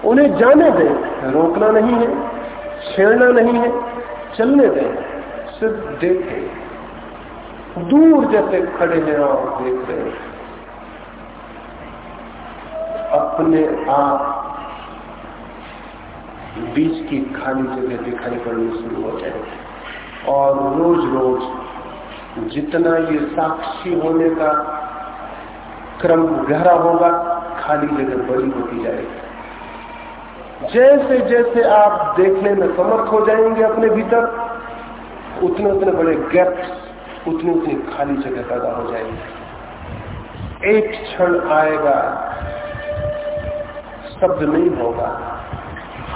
उन्हें जाने दें, रोकना नहीं है, छेड़ना नहीं है, चलने दें, सिर्फ़ देखें दूर जैसे खड़े हैं और देख रहे हैं। अपने आप बीच की खाली जगह दिखाई पड़नी शुरू हो जाए और रोज रोज जितना ये साक्षी होने का क्रम गहरा होगा, खाली जगह बड़ी होती जाएगी। जैसे जैसे आप देखने में समर्थ हो जाएँगे अपने भीतर, उतने उतने बड़े गैप्स उतनी उतनी खाली जगह पैदा हो जाएँगे। एक क्षण आएगा, शब्द नहीं होगा,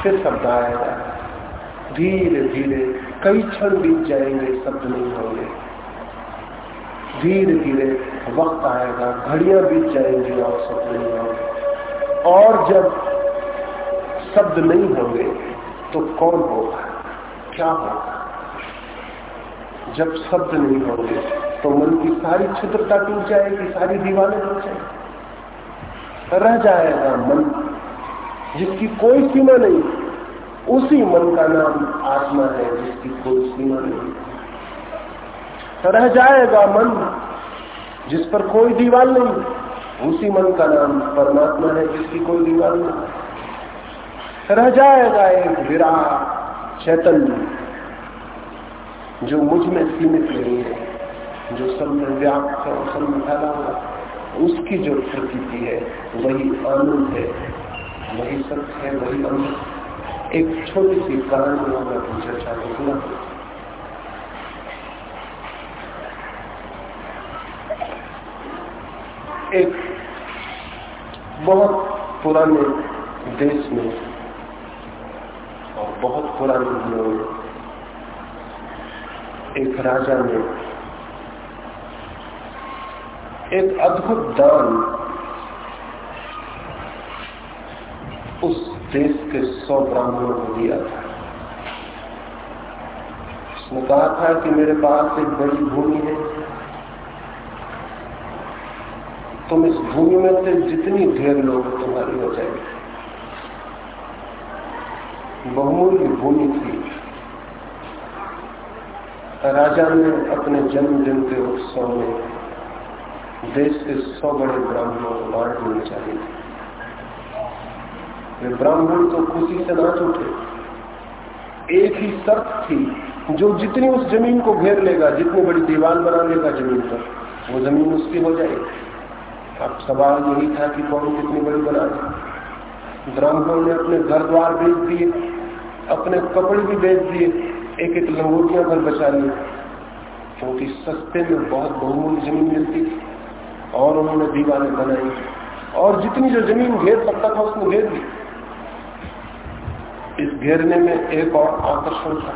फिर शब्द आएगा। धीरे धीरे कई क्षण बीत जाएँगे, शब्द नहीं होंगे। धीरे धीरे वक्त आएगा, घड़ियाँ बीत जाएँगी और शब्द नहीं होंगे और जब शब्द नहीं होंगे तो कौन होगा? क्या होगा? जब शब्द नहीं होंगे तो मन की सारी छिद्रता टूट जाएगी, सारी दीवारें टूट जाएगी। रह जाएगा मन, जिसकी कोई सीमा नहीं, उसी मन का नाम आत्मा है, जिसकी कोई सीमा नहीं। रह जाएगा मन जिस पर कोई दीवार नहीं उसी मन का नाम परमात्मा है, जिसकी कोई दीवार नहीं रह जाएगा एक विराट चैतन्य, जो मुझमें सीमित नहीं है, जो सब में व्याप्त है सब में फैला हुआ उसकी जो प्रकृति है, वही आनंद है, वही सत्य है, वही अमृत एक छोटी सी कहानी मैं पूछना चाहता हूँ एक बहुत पुराने देश में और बहुत पुराने दिनों में एक राजा ने एक अद्भुत दान उस देश के सौ ब्राह्मणों को दिया था। उसने कहा था कि मेरे पास एक बड़ी भूमि है। तुम इस भूमि में से जितनी ढेर लोग तुम्हारी हो जाएगी बहुमूल्य भूमि थी। राजा ने अपने जन्मदिन के उत्सव में देश के सौ बड़े ब्राह्मणों को बांट देनी चाहिए वे ब्राह्मण तो खुशी से नाच उठे एक ही शर्त थी, जो जितनी उस ज़मीन को घेर लेगा, जितनी बड़ी दीवार बना लेगा ज़मीन पर, वो ज़मीन उसकी हो जाएगी। अब सवाल यही था कि कौन कितनी बड़ी बना दे ब्राह्मण ने अपने घर द्वार बेच दिए, अपने कपड़े भी बेच दिए एक एक लंगोटियाँ घर बचा ली क्योंकि सस्ते में बहुत बहुमूल्य ज़मीन मिलती थी और उन्होंने दीवारें बनाई। और जितनी जो ज़मीन घेर सकता था उसने घेर ली। इस घेरने में एक और आकर्षण था।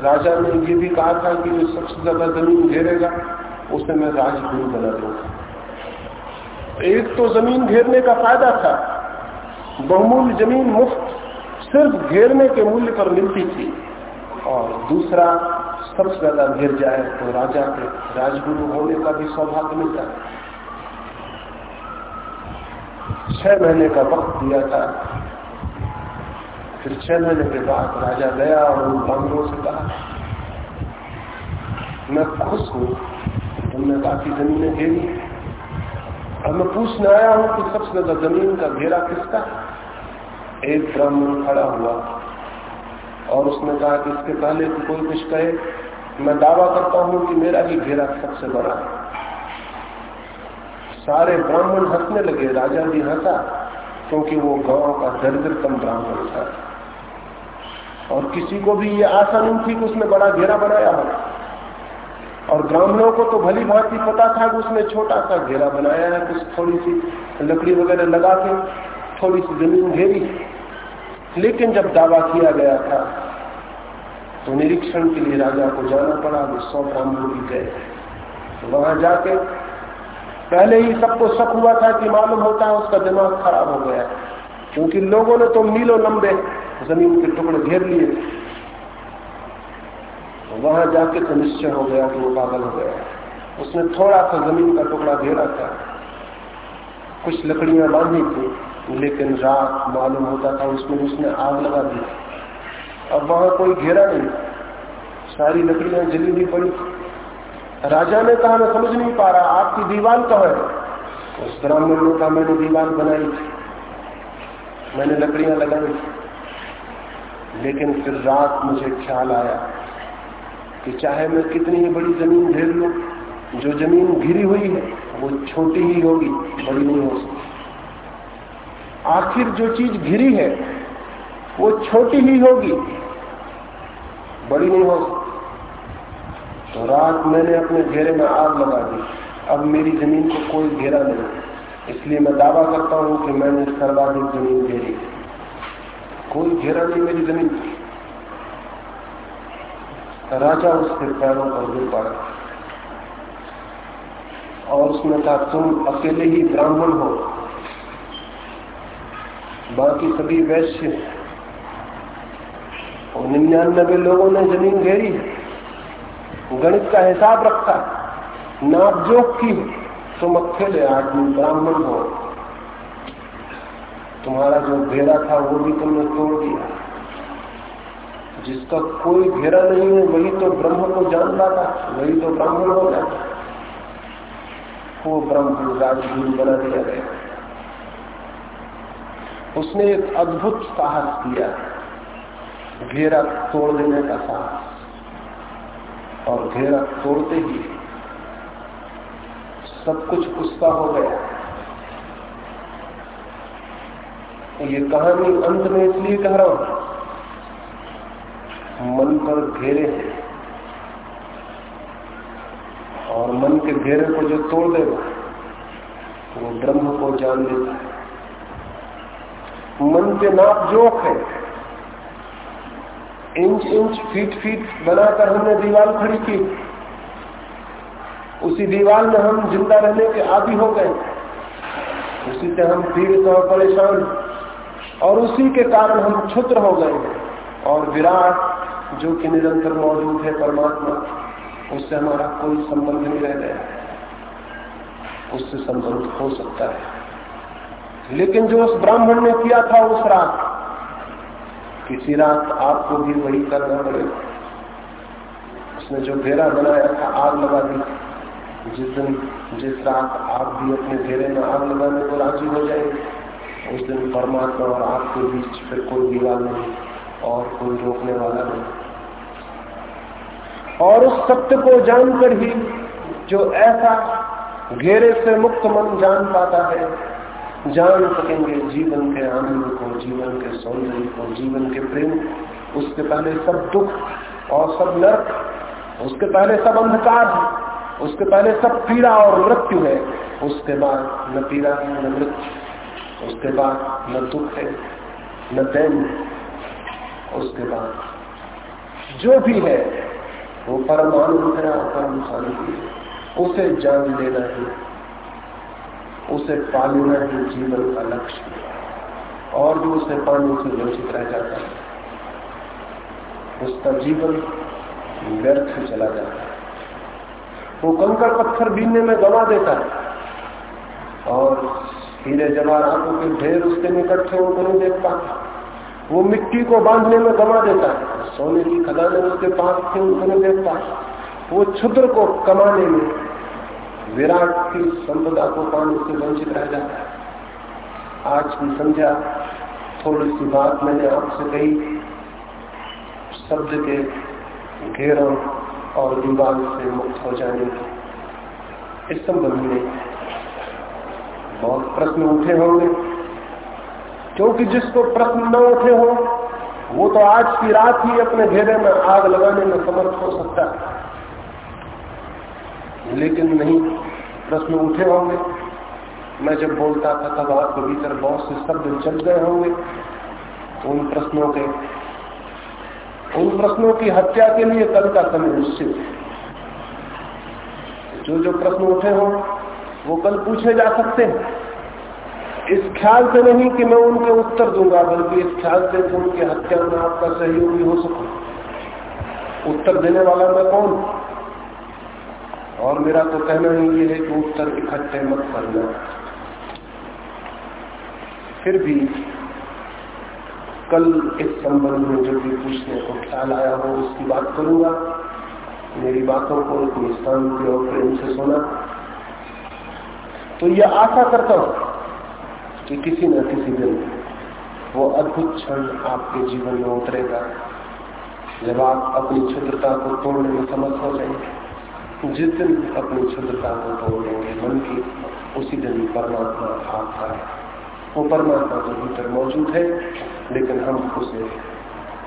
राजा ने ये भी कहा था कि जो सबसे ज़्यादा ज़मीन घेरेगा, उसे मैं राजगुरु बना दूँगा। एक तो ज़मीन घेरने का फ़ायदा था। बहुमूल्य ज़मीन मुफ़्त सिर्फ़ घेरने के मूल्य पर मिलती थी। और दूसरा, सबसे ज़्यादा गिर जाए तो राजा के राजगुरु होने का भी सौभाग्य मिलता है। छह महीने का वक्त दिया था। फिर छह महीने के बाद राजा गया और उन बांगरों से कहा, मैं खुश हूँ, तुमने काफ़ी जमीने घेरी अब मैं पूछने आया हूँ कि सबसे ज़्यादा ज़मीन का घेरा किसका? एक ब्राह्मण खड़ा हुआ। और उसने कहा कि इसके पहले कि कोई कुछ कहे। मैं दावा करता हूँ कि मेरा ही घेरा सबसे बड़ा है। सारे ब्राह्मण हंसने लगे। राजा भी हंसा, क्योंकि वो गाँव का दरिद्रतम ब्राह्मण था। और किसी को भी ये आशा नहीं थी कि उसने बड़ा घेरा बनाया हो। और ग्रामीणों को तो भली भांति पता था कि उसने छोटा सा घेरा बनाया है, कुछ थोड़ी सी लकड़ी वगैरह लगा के, थोड़ी सी ज़मीन घेरी। लेकिन जब दावा किया गया था तो निरीक्षण के लिए राजा को जाना पड़ा, वो सौ ब्राह्मण भी गए। तो वहाँ जाके पहले ही सबको शक हुआ था कि मालूम होता है उसका दिमाग खराब हो गया, क्योंकि लोगों ने तो मीलों लंबे ज़मीन के टुकड़े घेर लिए। वहाँ जाके तो निश्चय हो गया कि वो पागल हो गया। उसने थोड़ा सा ज़मीन का टुकड़ा घेरा था। कुछ लकड़ियाँ बांधी थी, लेकिन रात मालूम होता था उसमें उसने आग लगा दी। अब वहाँ कोई घेरा नहीं। सारी लकड़ियाँ जली हुई पड़ी। राजा ने कहा, मैं समझ नहीं पा रहा, आपकी दीवार कहा है? उस ब्राह्मण ने कहा, मैंने दीवार बनाई थी। मैंने लकड़ियाँ लगाई थी। लेकिन फिर रात मुझे ख्याल आया। कि चाहे मैं कितनी ही बड़ी ज़मीन घेर लू, जो ज़मीन घिरी हुई है, वो छोटी ही होगी, बड़ी नहीं हो सकती। आखिर जो चीज़ घिरी है, वो छोटी ही होगी, बड़ी नहीं हो सकती। तो रात मैंने अपने घेरे में आग लगा दी। अब मेरी ज़मीन को कोई घेरा नहीं। इसलिए मैं दावा करता हूँ कि मैंने सर्वाधिक ज़मीन घेरी। कोई घेरा नहीं मेरी ज़मीन। राजा उसके पैरों पर गिर पड़ा। और उसने कहा, तुम अकेले ही ब्राह्मण हो। बाकी सभी वैश्य और निन्यानबे लोगों ने ज़मीन घेरी है। गणित का हिसाब रखा नाप जोक की तुम अकेले आदमी ब्राह्मण हो। तुम्हारा जो घेरा था वो भी तुमने तोड़ दिया। जिसका कोई घेरा नहीं है, वही तो ब्रह्म को जान पाता वही तो ब्राह्मण हो जाता वो ब्रह्म राजगुरु बना दिया गया। उसने एक अद्भुत साहस किया, घेरा तोड़ देने का साहस। और घेरा तोड़ते ही सब कुछ उसका हो गया। ये कहानी अंत में इसलिए कह रहा हूँ मन पर घेरे हैं। और मन के घेरे को जो तोड़ देगा, वो ब्रह्म को जान लेता है। मन के नाप जोक है। इंच इंच, फीट फीट बनाकर हमने दीवार खड़ी की। उसी दीवार में हम ज़िंदा रहने के आदि हो गए। उसी से हम पीड़ित और परेशान। और उसी के कारण हम क्षुद्र हो गए और विराट जो कि निरंतर मौजूद है परमात्मा, उससे हमारा कोई संबंध नहीं रह गया। उससे संबंध हो सकता है। लेकिन जो उस ब्राह्मण ने किया था उस रात, किसी रात आपको भी वही करना पड़ेगा। उसने जो घेरा बनाया था, आग लगा दी। जिस दिन, जिस रात आप भी अपने घेरे में आग लगाने को राज़ी हो जाएँगे, उस दिन परमात्मा और आपके बीच फिर कोई दीवार नहीं और कोई रोकने वाला नहीं। और उस सत्य को जानकर ही जो ऐसा घेरे से मुक्त मन जान पाता है, जान सकेंगे जीवन के आनंद को, जीवन के सौंदर्य को, जीवन के प्रेम उसके पहले सब दुख और सब नर्क, उसके पहले सब अंधकार है उसके पहले सब पीड़ा और मृत्यु है। उसके बाद न पीड़ा है न मृत्यु, उसके बाद न दुख है, न दैन उसके बाद जो भी है वो परम आनंद है, और परम शांति है उसे जान लेना ही, उसे पालना ही, जीवन का लक्ष्य। और जो उसे पाने से वंचित रह जाता है। उसका जीवन व्यर्थ चला जाता है। वो कंकड़ पत्थर बीनने में गवा देता है। और हीरे जवाहरातों के ढेर उसके निकट थे, उनको नहीं देख पाता। वो मिट्टी को बांधने में गवा देता है। सोने की खदाने उसके पास थे नहीं देख वो क्षुद्र को कमाने में विराट की संपदा को पाने से वंचित रह जाता है। आज की संध्या थोड़ी सी बात मैंने आपसे कही। शब्द के घेरों और दीवार से मुक्त हो जाने की इस संबंध में बहुत प्रश्न उठे होंगे, क्योंकि जिसको प्रश्न न उठे हो वो तो आज की रात ही अपने घेरे में आग लगाने में समर्थ हो सकता है। लेकिन नहीं, प्रश्न उठे होंगे। मैं जब बोलता था, तब आपके भीतर बहुत से शब्द चल गए होंगे। उन प्रश्नों के, उन प्रश्नों की हत्या के लिए कल का समय निश्चित जो जो प्रश्न उठे हों, वो कल पूछे जा सकते हैं। इस ख्याल से नहीं कि मैं उनके उत्तर दूँगा, बल्कि इस ख्याल से कि उनकी हत्या में आपका सहयोगी हो सकू। उत्तर देने वाला मैं कौन? और मेरा तो कहना ही ये है कि उत्तर इकट्ठे मत करना। फिर भी कल इस संबंध में जो भी पूछने को ख्याल आया हो, उसकी बात करूँगा। मेरी बातों को इतनी शांति और प्रेम से सुना। तो यह आशा करता हूँ कि किसी न किसी दिन वो अद्भुत क्षण आपके जीवन में उतरेगा। जब आप अपनी क्षुद्रता को तोड़ने में समर्थ हो जाएँगे, जिस दिन अपनी क्षुद्रता को तोड़ देंगे, मन की उसी दिन परमात्मा आपका है। वो परमात्मा तो भीतर मौजूद है, लेकिन हम उसे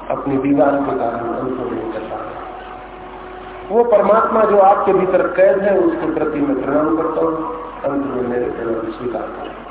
अपनी दीवार के कारण अनुभव नहीं कर पा वो परमात्मा जो आपके भीतर कैद है, उसके प्रति मैं प्रणाम करता हूँ। अंत में मेरे प्रणाम स्वीकार करूँ।